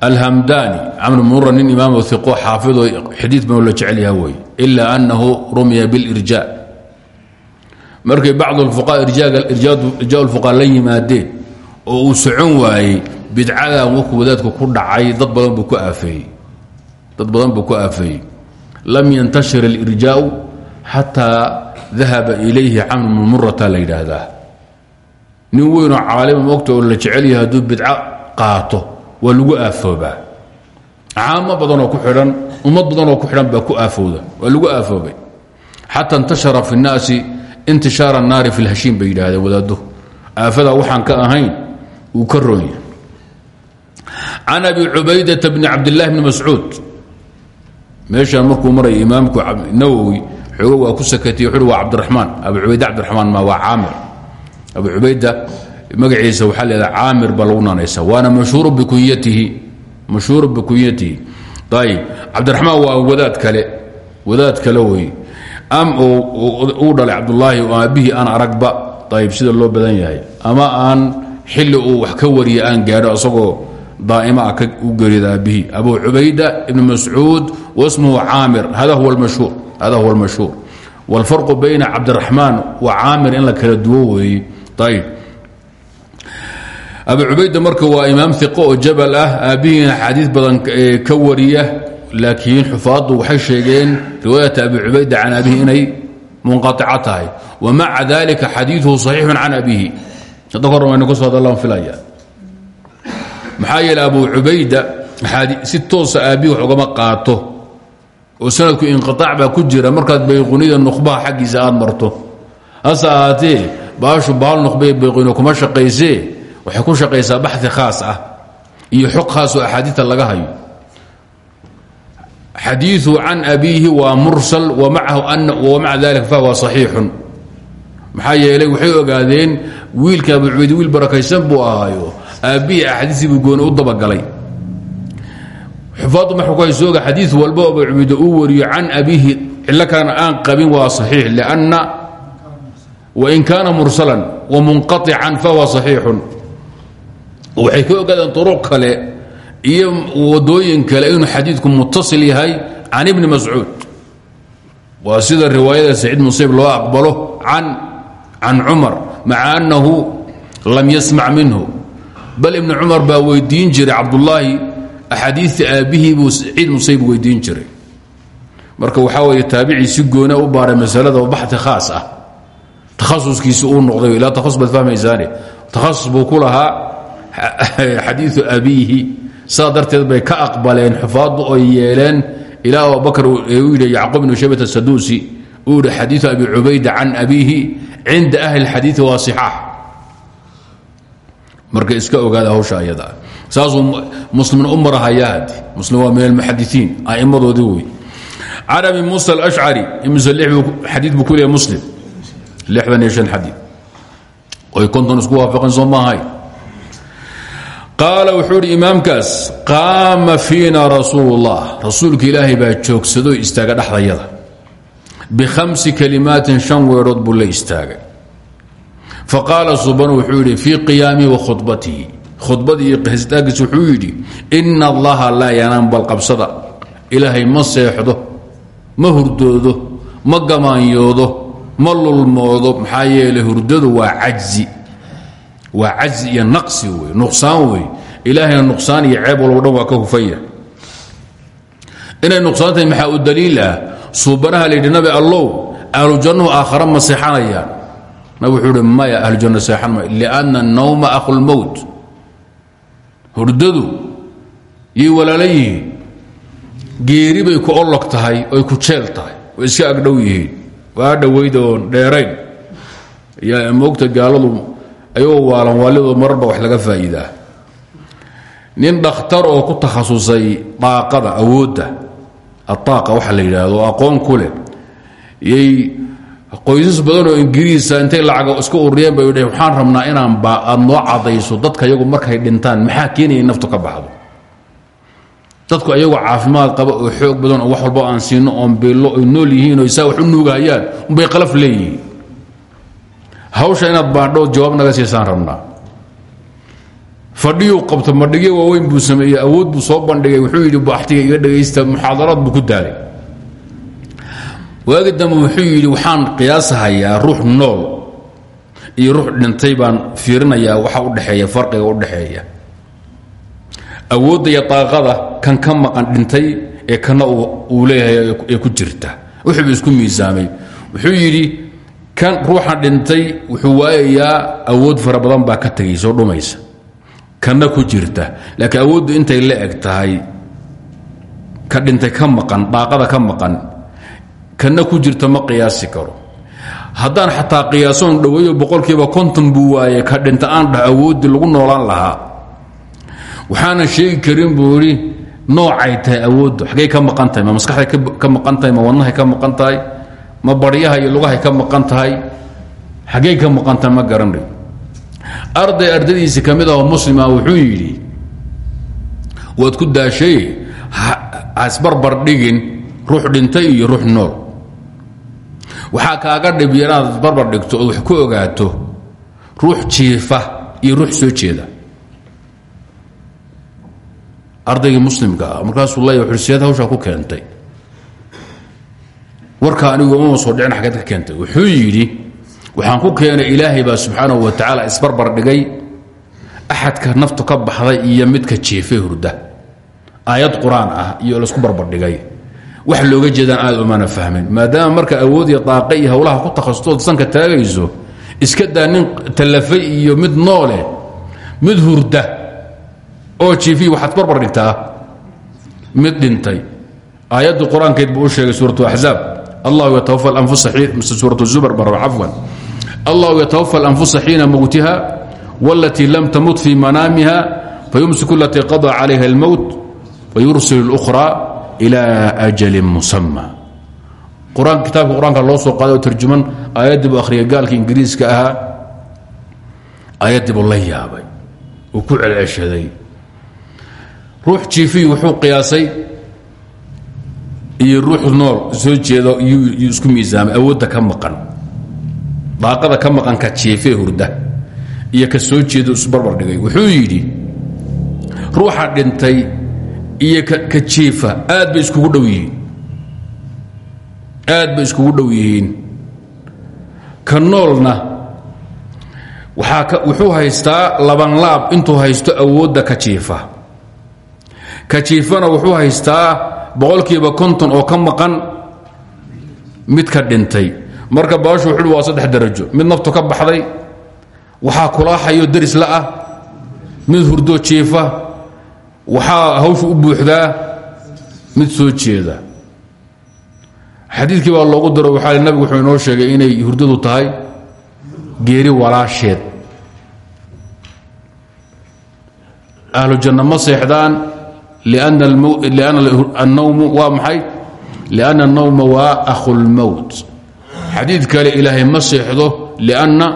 alhamdani. Camr mura nin imaamo iqo xaafidoo xadiid banu la jecel yaha wey. Ila anahu rumiya bilirja. Markay bacd fuqaa irjaa lfuqaa la yimaadeen oo uu socon waayey bidcadan warkuu wadaadku ku dhacay dad badan buu ku aafeeyey dad badan buu ku aafeeyey lam yantashir alirjaau xataa dahaba ilayhi camr bnu murata la yidhaahdaa nin weynoo caalima mogta oo la jecel yahay hadduu bidco qaato waa lagu aafoobaa caamo badanoo ku xidhan ummad badanoo ku xidhan baa ku aafowda waa lagu aafoobay xata intashara fi اnnaasi intishaara الnaari fi اlhashiim bay yidhaahdeen wadaado aafada waxaan ka ahayn uu ka roonya can abi cubaydata bni cabdillahi bni mascuud meeshaan markuu maraya imaamku nawowi xoogo waa ku sakatay wuxuui waa cabdiraxmaan abu cubayda cabdiraxmaan ma waa caamir. Abu cubayda magaciisa waxaa leedaha caamir baa waana mashhuuru bikunyatihi mashhuuru bikunyatihi. Ayib cabdiraxmaan waa wadaad kale wadaad kale wey am uu dhalay cabdulaahi oo aabbihii aan aragba. Ayib sida loo badan yahay. Ama aan xilli uu wax ka wariya aan gaadho isagoo daa'ima ah u geeriyada aabbihii abu cubayda ibn mascuud wasmuhu caamir hada huwa almashhuur wاlfarqu bayna cabdiraxmaan wa caamir in la kala duwo weeye ayib abu cubayda marka waa imaam iqo oo jabal ah aabbihiina xadiid badan ka wariya laakiin xufaaddu waxay sheegeen riwaayata abi cubayda can abihi inay munqaica tahay wa maca dalika xadiiuhu صaxiixu can abihi hadda hor waynu ka soo hadallaan filaya maxaa abu cubayda si toosa aabbihi wax ugama qaato oo sanadku inqiaac baa ku jira markaad bayqunida nuqbaha xaggiisa aad marto. Hase baashu baal nuqbay bayquni kuma shaqaysee? Waxay ku shaqaysaa baxi khaas ah iyo xog khaasoo axaadiita laga hayo. Xadiiu can abiihi waa mursal wamaca dalika fahuwa صaxiixun maxaa yeelay waxay ogaadeen wiilka abu cubayd wiil barakaysan buu ahaayo aabbihi axaadiisii buu gooni u dabagalay. Xufaaddu marka kuhaysooga xadiid walba oo bacubido uu wariyo can abiihi cillo kalena aan qabin waa saxiix lianna wain kaana mursalan wamunqaican fahuwa saxiixun. Waxay ka ogaadeen duruq kale iyo wadooyin kale inuu xadiidku mutasil yahay can ibni mascuud. Waa sida riwaayada saciid musayb loo aqbalo can can cumar maca lam yasmac minhu bal ibni cumar baa weydiin jiray cabdullaahi axaadiista aabbihii buu saciid musayb weydiin jiray marka waxaa weeye taabicii si goona u baaray masalada oo baxti khaas ah takhasuskiisi uu noqday ilaa takhasus baad fahmaysaane takhasus buu ku lahaa xadiiu abiihi saa darteed bay ka aqbaleen xufaaddu oy yeeleen ilaa abubakr u yidhi yacquub ibnu shaybata saduusi uu yihi xadiiu abi cubayda can abiihi cinda ahli اxadiiثi waa صixaax marka iska ogaada hawsha ayadaa saasuu muslimna u marahayaad. Muslim waa min almuxadiثiin a'immadoodii wey can abi musa alashcari xadii buu ku leeyahy muslim. Lixdan iyo shan xadii oy konton isku waafaqeen soo maahay qaala wuxuu idhi imaamkaas qaama fiina rasuul اllah rasuulka ilaahay baa joogsadoo istaaga dhexdayada shan weedhood buu la istaagay faqaala suban wuxuu yidhi fii qiyaamihi wa khudbatihi khudbadii iyo histaagiis wuxuu yidhi ina allaha laa yanaam balqabsada ilaahay ma seexdo ma hurdoodo ma gamaanyoodo ma lulmoodo maxaa yeelay hurdadu waa cajzi waa cajzi iyo naqsi wey nuqsaan wey ilaahayna nuqsaan iyo ceeb walbo allow ahlujannuhu aakhara ma seexanayaan nabig wuxuu ihi maya ahlujanno seexan maya lianna annawma akhulmowt hurdadu yay walaala yihiin. Geeri bay ku olog tahay oy ku jeel tahay way iska agdhow yihiin. Waa dhowayd oon dheerayn. Yaa moogta gaaladu ayagoo waalan waalidoo mararba wax laga faa'iidaa. Nin dhakhtar oo ku takhasusay daaqada awoodda adaaqa waxa la yidhaahdo aqoon ku qoysas badan oo ingiriisa intay lacaga iska ururiyeen bay dhaheen waxaan rabnaa inaan ba aad noo cadayso dadka iyagu markay dhintaan maxaa keenaya in naftu ka baxdo? Dadku ayagoo caafimaad qaba oo xoog badan oo wax walba aan siino oon beello oy nool yihiin oo isaa wax u nuugahayaan unbay qalaf leeyihiin. Hawsha inaad baadhood jawaab naga siisaan rabnaa. Fadhiyuu qabto madhigyo waaweyn buu sameeyey awood buu soo bandhigay wuxuu yidhi baxtiga iga dhagaysta muxaadaraad buu ku daalay waagi dambe wuxuu yidhi waxaan qiyaasahayaa ruux nool iyo ruux dhintay baan fiirinayaa waxa udhexeeya farqiga udhexeeya awoodda iyo daaqada kan ka maqan dhintay ee kana uu leeyahay ee ku jirta. Wuxuuba isku miisaamay. Wuxuu yidhi kan ruuxa dhintay wuxuu waayayaa awood fara badan baa ka tegay soo dhumaysa. Kana ku jirta. Laakiin awooddu intay la eg ka dhintay ka maqan daaqada ka maqan kana ku jirta ma qiyaasi karo. Haddaan xataa qiyaasoon dhoweeyo boqolkiiba konton buu waaye ka dhinta aan dhah lagu noolaan lahaa. Waxaana sheegi karin buu noocay tahay awooddu xaggay ka maqan tahay ma maskaxday ka maqan tahay ma wadnahay ka maqan tahay ma baryaha iyo lugahay ka maqan tahay xaggay ka maqan tahay ma garanay arday ardadiisi ka mid ahoo muslima wuxuu yidhi waad ku daashay ha isbarbar ruux dhintay iyo ruux nool waxaa kaaga dhib yaraad isbarbar dhigto wax ku ogaato ruux jiifa iyo ruux soo jeeda. Ardaygii muslimka ah markaasuu lay xursiyaad hawshaa ku keentay. Warka anigu uma soo dhicin xaggeed keentay. Wuxuu yidhi waxaan ku keenay ilaahay baa subxaanahu wa tacaala isbarbar dhigay axadka naftu ka baxday iyo midka jiife hurda. Aayad qur'aan ah iyo la isku barbardhigay wax looga jeedaan aad umana fahmin. Maadaama marka awood iyo daaqa iyo hawlaha ku takhasustood sanka taagayso iska daa nin iyo mid noole eh, mid hurda oo jiifiy waxaad barbar dhigtaa mid dhintay. Aayaddu qur'aankeed u sheegay suuratu axzaab allahu yatawafa alanfusa suuratu zumar marra cafwan allahu yatawafa alanfusa xiina mowtiha walatii lam tamut fii manaamiha fayumsiku alatii qada calayha almowt wayursil اlأkhraa ilى ajali musama qur'aan kitaabka loo soo qaaday oo tarjuman aayaddii buu akhriyay gaalka ingiriiska ahaa aayaddii buu yaabay uu ku celceshaday ruux jiifiy wuxuu qiyaasay iyo ruux nool soo jeedo yuu isku miisaamay awoodda ka maqan daaqada ka maqan ka jiifee hurda iyo ka soo jeedo isbarbar dhigay. Wuxuu yidhi ruuxa dhintay iyo ka jiifa. Aad bay iskugu dhow yihiin. Aad bay iskugu dhow yihiin. Ka noolna waxaa wuxuu haystaa labanlaab intuu haysto awoodda ka jiifa. Ka jiifana wuxuu haystaa boqolkiiba konton oo ka maqan mid ka dhintay. Marka baashu wuxuu waa saddex darajo. Mid naftu ka baxday waxaa kulaaxayo daris la'ah mid hurdo jiifa waxaa hawshu u buuxdaa mid soo jeeda. Xadiidkii baa loogu daro waxaa nabigu wuxuu inoo sheegay inay hurdadu tahay geeri walaasheed. Ahlu janna ma seexdaan annawmu waa maxay? Lianna annawma waa akhulmowt xadiid kale ilaahay ma seexdo lianna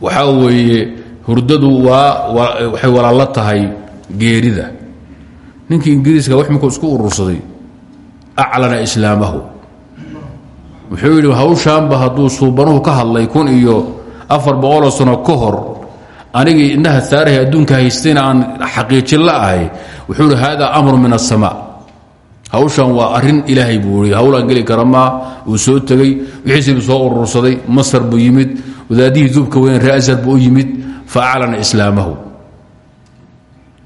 waxaa weeye hurdadu waa waxay walaalo tahay geerida. Ninkii ingiriiska wax minkuu isku urursaday? Aclana islaamahu. Wuxuu yidhi hawshaanba hadduu suubanuhu ka hadlay kun iyo afar boqoloo sano ka hor anigii indhaha saarahay adduunka haystayna aan xaqiijin la ahay wuxuu ihi hada amru min aلsamaa hawshan waa arrin ilaahay buu i hawlaan geli uu soo tegey wixiisiibuu soo urursaday masar buu yimid wadaadihii duubka weyn reasar buu yimid fa islaamahu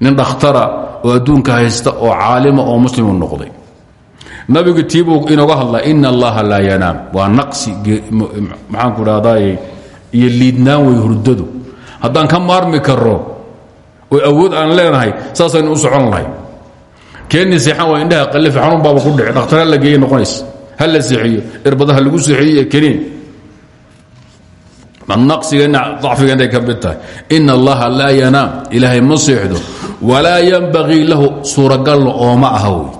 nin dhakhtara oo adduunka haysta oo caalima oo muslimu noqday. Nabigu tiibuu inooga hadlaa ina allaha laa yanaam. Waa naqsi maxaanku dhahday iyo liidnaan wey hurdadu. Haddaan ka maarmi karo oo awood aan leenahay saasaynu u socon lahay. Keenii seexan waa indhaha qallifi xanuun baaba ku dhici. Dhakhtar ha geeye noqonaysa ha la seexiyo. Irbada lagu seexiyo naqsigeenna dacfigeenay ka mid tahay. Ina allaha laa yanaam. Ilaahay ma seexdo. Walaa yanbagii lahu suuragalna ooma aha wey.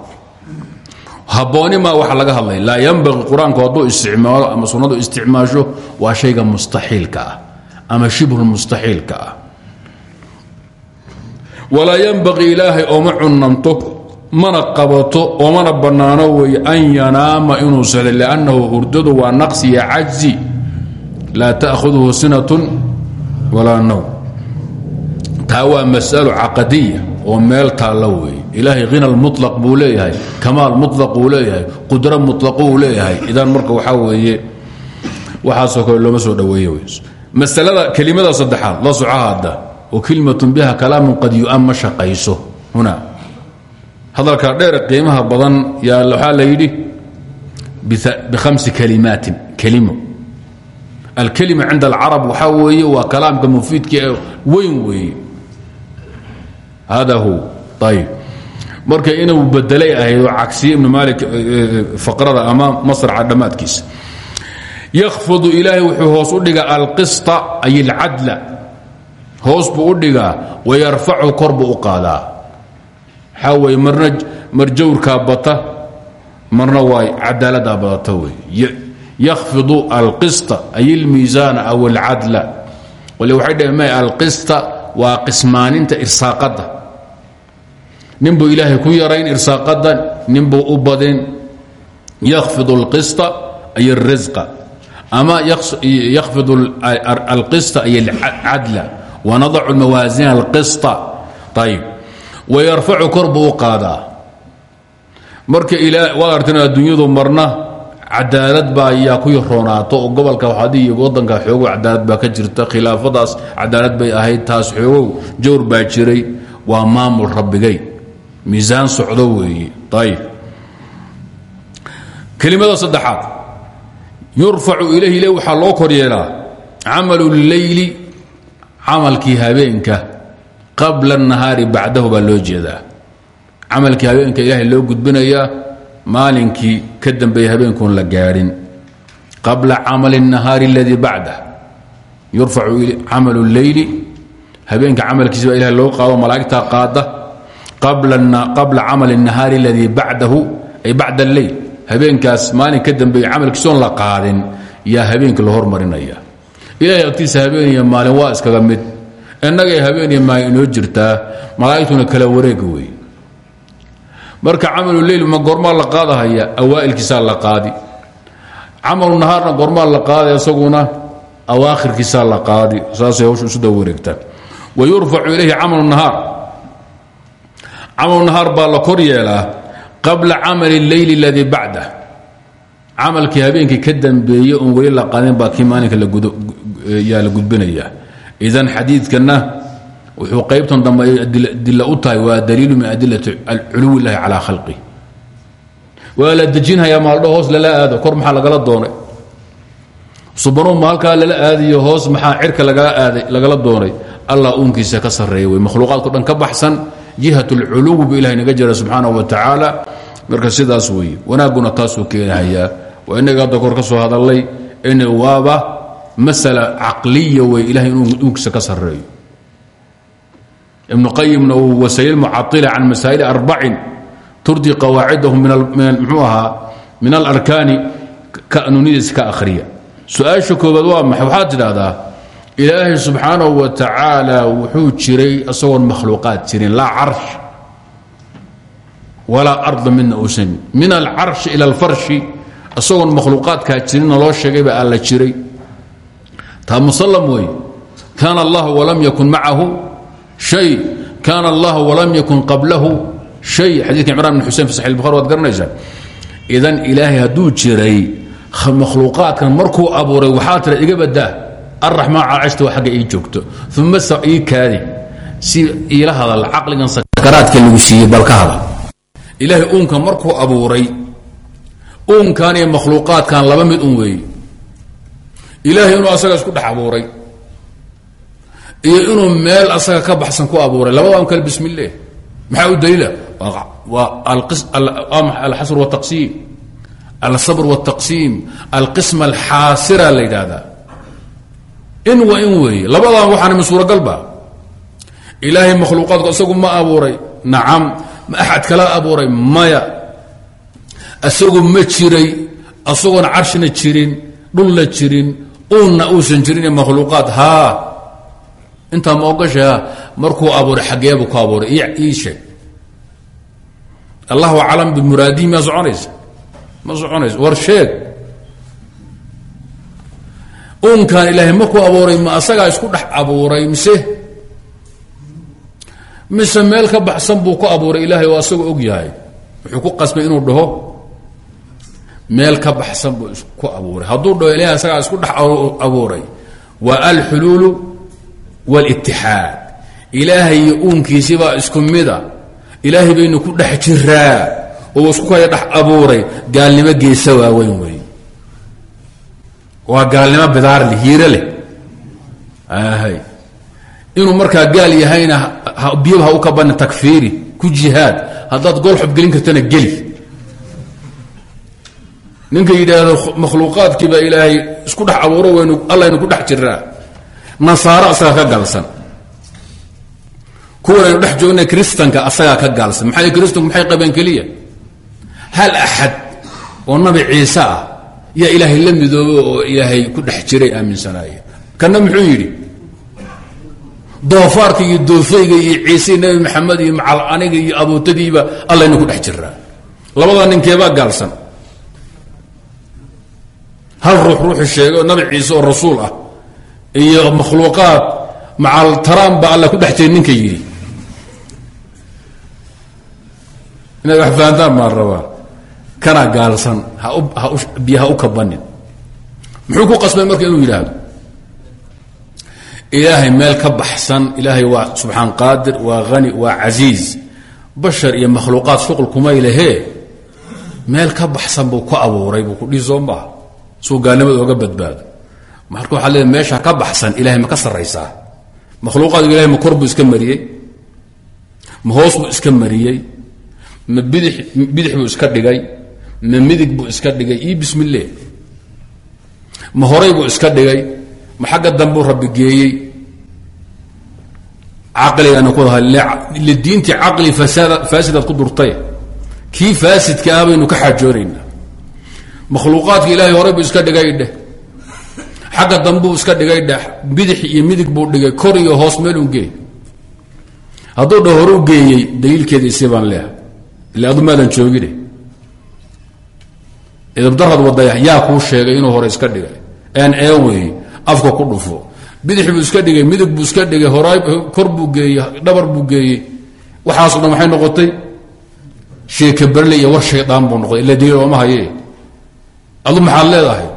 Habboonimaa waxa laga hadlay. Laa yanbagii qur'aanku hadduu isticmaalo ama sunnadu isticmaasho waa shayga mustaxiilka ah ama shibhu mustaxiilka ah. Walaa yanbagii ilaahay ooma cunanto mana qabato oomana bannaano weeye an yanaama inuu sehdo liannahu hurdadu waa naqsiya cajzi laa ta'khudhu sinatun walaa nawm taa waa mas'alo caqadiya oo meel taalla weeye ilaahay hina mulaq buu leeyahay kamaal mulaq uu leeyahay qudro mulaqu uu leeyahay. Idan marka waxaa weeye waxaasoo kale looma soo dhoweeye masalada kelimada saddexaad la soco hadda wa kelimatun biha kalaamun qad yu-am ma shaqayso huna. Hadalka dheer qiimaha badan yaa waxaa la yidhi bihamsi kalimaatin kelimo alkelima cinda alcarab waxaa weeye waa kalaamka mufiidka ee weyn weeye hada marka inuu bedelay ahayd oo cagsiye ibnu maalik faqrada ama masraca dhammaadkiisa yakfidu ilaahay wuxuu hoos u dhigaa ay alcadla hoos buu u dhigaa wayarfacu kor buu u qaadaa waxaa weeye bata marna waa cadaaladdaa badata wey yakfidu alqisطa ay اlmiisaana aw اlcadla wale waxay dhaheen ma alqisطa waa qismaaninta irsaaqadda ninbuu ilaahay ku yarayn irsaaqadda ninbuu u badin yakfidu اlqisطa ay اrisqa ama yakfidu alqisطa ay اlcadla wanadacu mawaasiina alqisطa ayb wayarfacu kor buu u qaadaa marka waad arteen adduunyadu marna cadaalad baa yaa ku roonaato oo gobolka waxaadii wadanka xoogow cadaalad baa ka jirta. Khilaafadaas cadaalad bay ahayd taas xoogow jawr baa jiray. Waa maamul rabbigay. Miisaan socdo weeye. Ayb kelimada saddexaad. Yurfacu ilayhi ile waxaa loo kor yeelaa. Camalu leyli camalkii habeenka. Qabla الnahaari bacdahu baa loo jeedaa. Camalkii habeenka ilaahay loo gudbinayaa maalinkii ka dambeeya habeenkuun la gaadhin qabla camal الnahaari اladii bacdah yurfacu camalu اleyli habeenka camalkiisa baa ilahay loo qaado malaa'igtaa qaada qabla camal الnahaari اladii bacdahu ay bacd اleyl habeenkaas maalin ka dambeeya camalkiisoon la qaadin yaa habeenka la hormarinaya ilahay agtiisa habeeniya maalin waa iskaga mid innagay habeeniya maalin inoo jirtaa malaa'igtuna kala wareega wey marka camalu leyl ma goormaa la qaadahaya awaa'ilkiisaa la qaadi. Camalu nahaarna goormaa la qaada isaguna awaakhirkiisaa la qaadi. Saasay hawsha isu daba wareegtaa. Wa yurfacu ilayhi camalu nahaar. Camalu nahaar baa la kor yeelaa qabla camali اleyli اladii bacdah. Camalkii habeenkii ka dambeeyey oon weli la qaadin baa kii maalinka yaa la gudbinaya idan xadiidkana wuxuu qaybtan dambe adila u tahay waa daliilu min adilati culuw illahi calaa khalqih waa la dejinhayaa maaldho hoos lala aado kor maxaa lagala doonay? Subanuhu ma halkaa lala aadayo hoos maxaa cirka lagala aaday lagala doonay? Allah uunkiisa ka sarreeya wey makhluuqaadko dhan ka baxsan jihat اlculuwi bu ilahay naga jira subxaanaه wa tacaala. Marka sidaas weeye wanaagguna taasuu keenahayaa waa inaga hadda ka soo hadalay in waaba masala caqliya wey ilahay uunkiisa ka sarreeyo ibnu qayimna uu wasayl mucaila can masaa'il arbacin turdi qawaacidahu mxuu ahaa min alarkaani kanunidiis ka akhriya. Su'aasha koobaad waa maxay? Waxaad tidhaahdaa ilaahay subxaanahu wa tacaala wuxuu jiray isagoon makhluuqaad jirin laa carsh. Walaa arda midna uusan. Min alcarshi ila alfarshi isagoon makhluuqaadkaa jirinna loo sheegayba alla jiray. Taa musallam wey kaana allahu walam yakun macahu shay kaana allahu walam yakun qablahu shay xadiidka cimraan bin xusein fi saxi bukhari waad garanaysaa idan ilaahay hadduu jiray makhluuqaadkan markuu abuuray waxaa tira iga badaa araxmaan calcashta waa agga ii joogto uma ii kaadi si iila hadal caqligan karaadka lagu siiyey balka hada ilaahay uunka markuu abuuray uunkan iyo makhluuqaadkan laba mid un weeye ilaahay inuu asaga isku dhex abuuray iyo inuu meel asaga ka baxsan ku abuuray. Labadaan kale bismillah. Maxaa u daliila? Waa alxasr wtaqsiim alsabr wاtaqsiim alqisma alxaasira la in wa in weeye. Labadan waxaana min suuragalba ilaahay makhluuqaadku isagu ma abuuray. Nacam ma axad kala abuuray? Maya. Isagu ma jiray. Isagoon carshina jirin dhulna jirin uunna uusan jirin makhluuqaad. Haa intaa ma ogashaa markuu abuuray xageebuu ku abuuray. Ii sheeg. Allahu aclam bimuraadihi maa soconaysa? Ma soconayso war sheeg. Uunkan ilaahay markuu abuuray ma asagaa isku dhex abuuray mise? Mise meel ka baxsan buu ku abuuray ilaahay oo asagoo og yahay. Wuxuu ku qasbay inuu dhaho meel ka baxsan buu ku abuuray. Hadduu dhaho ilahay asagaa isku dhex abuuray. Waa alxuluulu wاlitixaad ilaahay uunkiisibaa isku mida. Ilaahay baynu ku dhex jiraa oo isku kaya dhex abuuray. Gaalnimo geesa waaweyn wey. Waa gaalnimo bidaar leh hiiro leh. Inuu markaa gaal yahayna biyaba ha u ka bani takfiiri ku jihaad. Haddaad gool xob gelin kartana geli. Ninka yidhaahdo makhluuqaadkii baa ilaahay isku dhex abuuro waynu allaynu ku dhex nasaaro asagaa ka gaalsan kuwanaynu dhex joogna kristanka asagaa ka gaalsan maxaa kristanku maxay qabeen keliya? Hal axad oo nabi ciise ah yaa ilaahay la midoobo oo ilaahay ku dhex jiray aaminsanaaya kana muxuu yidhi? Doofaarka iyo doofayga iyo ciise nabi maxamed iyo macal aniga iyo abuutadiiba allaynu ku dhex jiraa labada ninkeebaa gaalsan hal ruux ruuxu sheegay nabi ciise oo rasuul ah iyo makhluuqaad macal taraan baa alla ku dhex ninka yidhi. Inaad wax fahantaan baan rabaa. Kana gaalsan biyo ha u kabanin. Muxuu ku qasbay marka inuu yidhaahdo? Ilaahay meel ka baxsan ilaahay waa subxaan qaadir waa hani waa casiiz. Bashar iyo makhluuqaad shuqul kumay lehee meel ka baxsan buu ku abuuray buu ku dhihi soo maaha suu gaalnimada oga badbaado marka waxaa leedahay meesha ka baxsan ilahay ma ka sarraysaa. Makhluuqaadku ilahay ma kor iska mariyey. Ma hoos buu iska mariyey. Ma bidix buu iska dhigay. Ma midig buu iska dhigay. Io bismillah. Ma horay buu iska dhigay. Ma xagga dambuu rabbi geeyey. Caqligana ku le diintii caqli faasidaad ku durtay. Kii faasidka ah baynu ka xaajoonaynaa. Makhluuqaadka ilaahay horay buu iska xagga dambuu iska dhigay dheh bidix iyo midig buu dhigay kor iyo hoos meelun geey hadduu dha horu geeyey daliilkeeda baan leeha ila adu maadan joogine idabdarad wadaya yaa kuu sheegay inuu hore iska dhigay. Een ee wey afka ku dhufo. Bidix buu iska dhigay midig buu iska dhigay horaay kor buu geeyey dhabar buu geeyey. Waxaaso dhan noqotay? Sheeke berle iyo war shaydaan buu noqday ila daliil ooma haye adu maxaad leedahay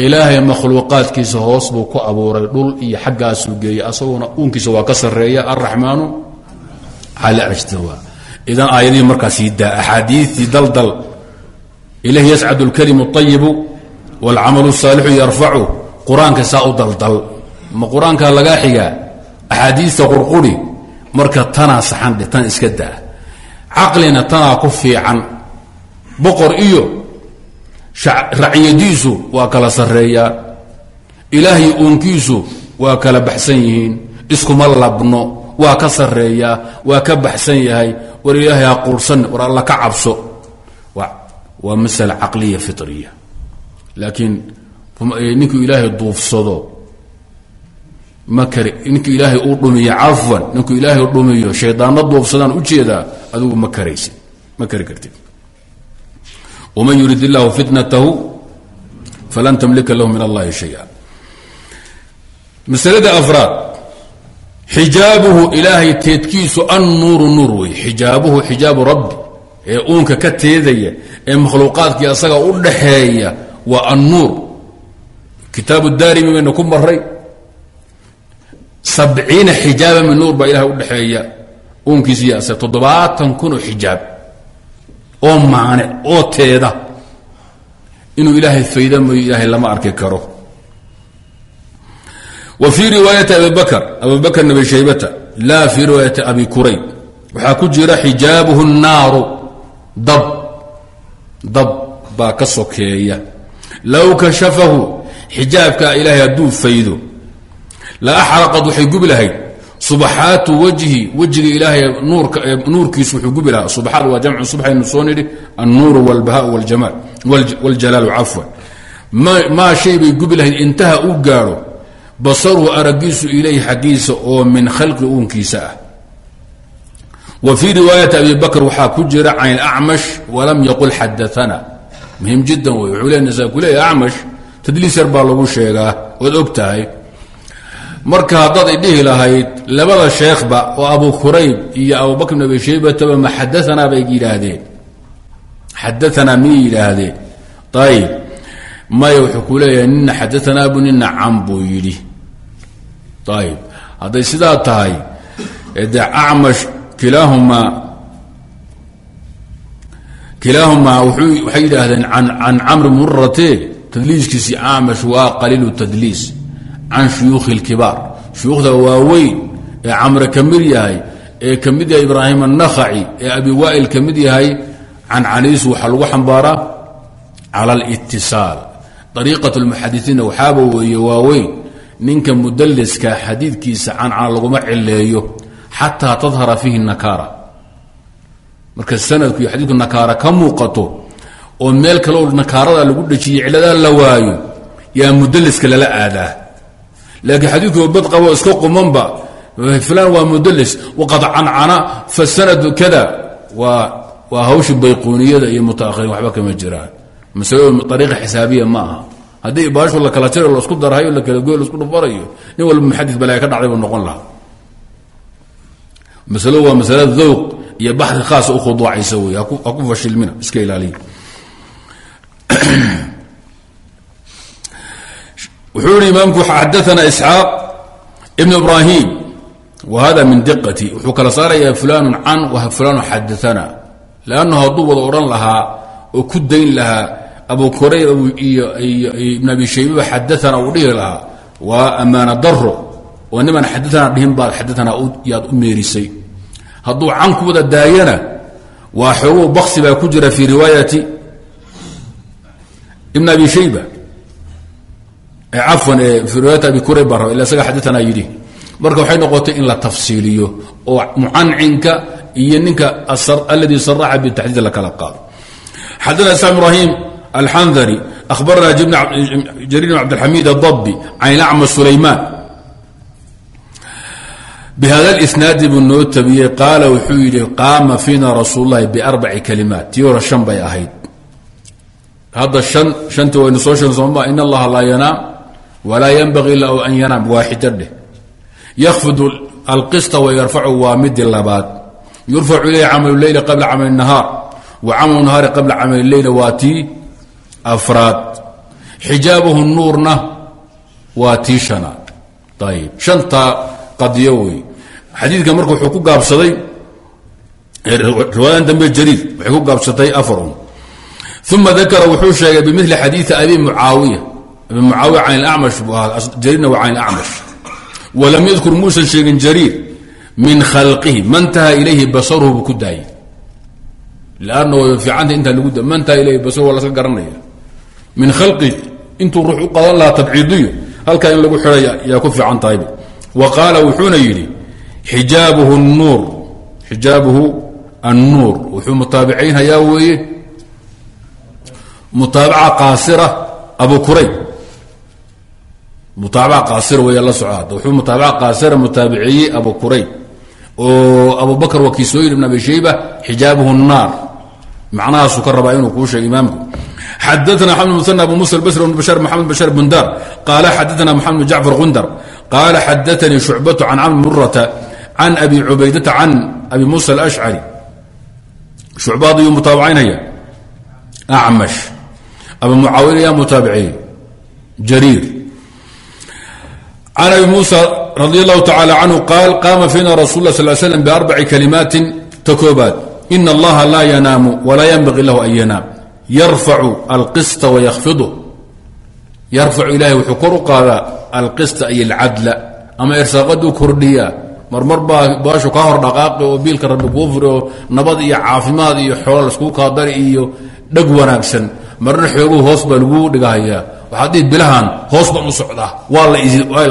ilaahay makhluuqaadkiisa hoos buu ku abuuray dhul iyo xaggaasuu geeyey asaguna uunkiisa waa ka sarreeya alraxmaanu cala arshtawa idan aayadihii markaa sii daa axaadiitii daldal ilayhi yascadu اlkalimu اطayibu wاlcamalu الsaalixu yarfacu qur-aanka saa u daldal ma qur-aanka lagaa xigaa axaadiista qurquri marka tanaa saxandhe tan iska daa caqlina tanaa ku fiican boqor iyo raciyadiisu waa kala sarreeyaa. Ilaahay uunkiisu waa kala baxsan yihiin. Iskuma labno waa ka sarreeyaa waa ka baxsan yahay. War ilaahay ha quursan war alla ka cabso. Waa masala caqliya fitriya. Laakiin ninkuu ilaahay duufsado ma kari ninkuu ilaahay uu dhumiyo cafwan. Ninkuu ilaahay dhumiyo shaydaanna duufsadaan u jeedaa adigu ma karaysid ma kari kartid wman yurid illahu fitnatahu falan tamlika lahu min allahi shaya masalada afraad xijaabuhu ilaahay teedkiisu annuuru nuur wey xijaabuhu xijaabu rabbi ee uunka ka teedaya ee makhluuqaadkii asaga u dhaxeeya waa annuur kitaabu daarimi bayna ku maray sabciina xijaaba min nuur baa ilahay iyo ase toddobaatan kun oo xijaab oo maanic oo teeda. Inuu ilaahay fayda mooyo ilaahay lama arki karo. Wa fii riwaayati abi bakr abu bakr nabi shaybata laa fii riwaayati abi kurayb waxaa ku jira xijaabuhu naaru dab. Dab baa ka sokeeya. Kashafahu. Xijaabkaa ilaahay hadduu faydo. La axraqad waxay lahayd subaxaatu wajhi wejiga ilaahay nuurkiisu wuxuu gubi lahaa subaxaad waa jamcu subxaynu soo nidhi annuuru waljamaal wاljalaalu cafwan. Maa shay bay gubi intaha u gaadho basaruhu aragiisu ilayhi xaggiisa oo min khalqi uunkiisa ah. Wa fii riwaayati abi bakr waxaa ku jira can acmash walam yaqul xadaana muhiim jiddan wey wuxuu le nasaa ku leeya acmash tadliis yar lagu sheegaa ood og marka haddaad idhihi lahayd labada sheekhba oo abu kurayb iyo abubakr bn abi shaybataba ma xadaanaa bay yidhaahdeen. Xadaanaa miyay yidhaahdeen? Ayib maya wuxuu ku leeyahay nina xadaanaa bu nina can buu yidhi. Ayib hadday sidaa tahay de acmash kilaahumaa kilaahumaa waxay yidhaahdeen can camri murate tadliiskiisii acmash waa qaliilu tadliis can shuyuukhi اlkibaar shuyuukhda waaweyn ee camre ka mid yahay ee ka mid yahay ibraahim الnakhaci ee abi waa'il ka mid yahay can caniis waxaa lagu xambaaraa cala اlitisaal ariiqaة اlmuxadisiinna waxaaba weeye waaweyn ninka mudaliska xadiidkiisa cancana laguma cileeyo xataa tadhara fiihi nakaara marka sanadku iyo xadiidku nakaara ka muuqato oo meel kale oo nakaarada lagu dhejiyey ciladaa la waayo yaa mudaliska lala aadaa laakiin xadiidku bad qabo iska qumanba. Fulan waa mudlis waqad cancana fasanadu kada. Waa hawsha bayquuniyada iyo mutaahiriin waxba kama jiraan. Masaladu ariiqa xisaabiya ma aha. Haddii baashu la kala jiro la isku darhayo la kala goy la isku dhufanayo nin walba muxadis balaya ka dhacday buu noqon lahaa. Masalo waa masala dawq iyo baxdi khaasa u khuduucaysa wey ha ku fashilmina iska ilaaliya wuxuu yihi imaamku xadaana isxaaq ibn ibrahim wa hada min diqati wuxuu kala saarayaa fulanu can fulanu xadaana lannu hadduu wada odhan lahaa oo ku dayn lahaa abu kurayb ibn abi shaybaba xadaana uu dhihi lahaa waa ammaana daro oo niman xadaana dhihin baad xadaana yaad u meerisay. Hadduu can ku wada daayana waa xoogow baksi baa ku jira fii riwaayati ibn abi shayba cafwan fii riwaayati abi kurayb baa raba ila isaga xadaana yidhi marka waxay noqotay in la tafsiiliyo oo mucancinka iyo ninka aladi saraxa bitaxdiid la kala qaado. Xadana islam ibrahim alxandari ahbarana jariir bn cabdilxamid adabbi can acma sulaymaan. Bhada isnaadi buu noo tabiyey qaala wuxuu yidhi qaama fiina rasuul lahi biarbaci kalimaat. Tii hore shan bay ahayd. Hadda an shanti waynu soo sheegn sooma in allaha laa yanaam walaa yanbagii lahu an yanaam waaxida dheh. Yakfid alqista wayarfacu waa midi labaad. Yurfacu ilayhi camalu leyli qabla camali nahaar wa camalu nahaari qabla camali leyli waa tii afraad. Xijaabuhu nuurna waa tii shanaad ayib shanta qadiyo wey xadiidka marka wuxuu ku gaabsaday riwaayadan dambe jariir waxay ku gaabsatay afarun uma dakara wuxuu sheegay bimili xadiii abi mucaawiya mucaawiya can lacmash buu ahaa jariirna waa can lacmash walam yadkur muusan sheegin jariir min khalqihi man taha ilayhi basaruhu buu ku daayay. Lanna way fiicanta intaa lagu da man taha ilayhi basaruhu waa laska garanaya. Min khalqihi intuu ruux u qadan lahaa tabciidiyo halkaa in lagu xidhay yaa ku fiican tahayb wa qaala wuxuuna yidhi xijaabuhu nuur xijaabuhu annuur. Wuxuu mutaabicaynhayaa weeye. Mutaabaca qaasira abu kurayb mutaabaca qaasira weeye la soco hadda wuxuu mutaabaca qaasira mutaabiceeyey abu kurayb oo abu bakr waa kii soo yidhi ibn abi shayba xijaabuhu naar. Macnahaasuu ka rabaa inuu kuu sheego imaamku. Xadana xamed musan abu musa basr bn bashar maxamed bashar bundar qaala xadana maxamed bn jacfar gundar. Qaala xadaanii shucbatu can camr murata can abi cubaydata can abi musa alashcari shucbaadiyuu mutaabacaynaya acmash. Abu mucaawina yaa mutaabiciye jariir can abi muusa radi allahu tacaala canhu qaal qaama fiina rasul la sal slam biarbaci kalimaatin ta koobaad ina allaha laa yanaamu walaa yanbaqi lahu an yanaam yarfacu alqista wayakfidu yarfacu ilahay wuxuu kor u qaadaa alqista iyo alcadla ama irsaaqaduu kordhiyaa marmar baa baashu kaa hor dhaqaaqi oo biilka rabbi kuu furi oo nabad iyo caafimaad iyo xoolo laskuu kaadari iyo dheg wanaagsan marna xooguu hoos baa laguu waxaad dhihi bilahan hoos baan u socdaa waa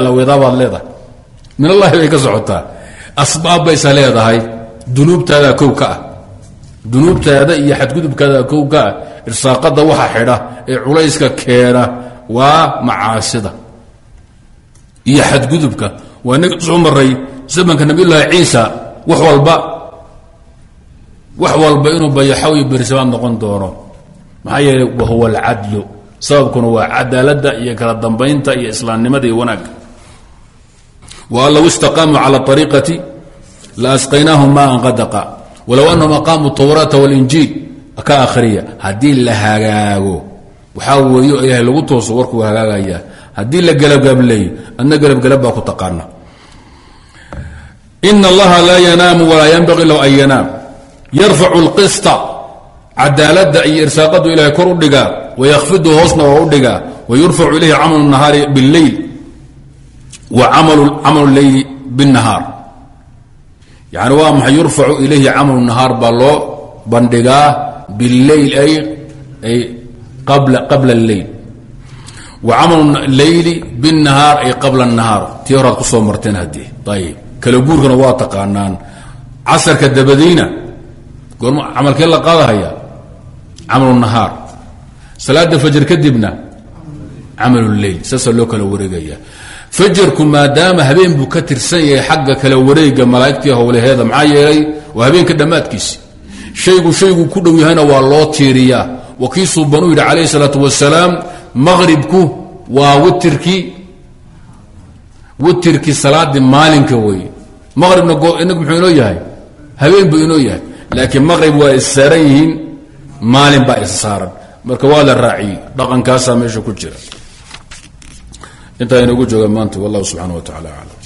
la weedaa baad leedahay. Min allahi bay ka socotaa. Asbaab baysa leedahay. Dunuubtaadaa kow ah. Dunuubtaada iyo xadgudubkaada kow ka ah. Irsaaqada waxa xidha ee culayska keena waa macaasida. Iyo xadgudubka. Waa inaga soo maray zamanka nabiyullaahi ciisa wax walba wax walba inuu bayaxaw iyo berisamaad noqon doono. Maxaa yeeley wahuwa alcadlu sababkuna waa cadaaladda iyo kala dambaynta iyo islaamnimada iyo wanaagga wa an low istaqaamuu cala ariiqati la asqaynaahum maan qadaqa. Walow anahum aqaamuu tawraata walinjiil ka akhriya. Haddii la hagaago waxaa weeye oo lagu tooso warkuu hagaagayaa. Haddii la gelabgablay adna gelabgelab baa ku taqaana. In allaha laa yanaamu walaa yanbaqi lahu an yanaam. Yarfacu lqista cadaaladda iyo irsaaqadu ilahay kor u dhigaa wayakfidu hoosna waa u dhigaa wayurfacu ilayhi camalu nahaari billeyl wa camalu leyli bاnahaar yani waa maxay yurfacu ilayhi camalu nahaar baa loo bandhigaa billeyl ay qabla اlleyl wa camalu leyli bالnahaar ay qabla الnahaar tii horaad ku soo marteen haddii ayib kala guurkana waa taqaanaan casarka dabadiina goorma camalkee la qaadahaya camalu nahaar. Salaada fajr kadibna camalu leyl saasaa loo kala wareegaya. Fajarku maadaama habeen buu ka tirsan yahay xagga kala wareega malaa'igtii howlaheeda maxaa yeelay waa habeenka dhammaadkiisi shaygu shayguu ku dhow yahayna waa loo tiiriyaa. Wa kii suubanuu yidhi calayhi salaatu wasalaam maqribku waa witirkii witirkii salaadii maalinka weeye. Maqribna inagu muxuu inoo yahay? Habeen buu inoo yahay. Laakiin maqrib waa issaaran yihiin maalin baa issaaran marka waa la raaciyey dhaqankaasaa meesha ku jira. Intaa inagu jooga maanta wallahu subxana wa tacala aclam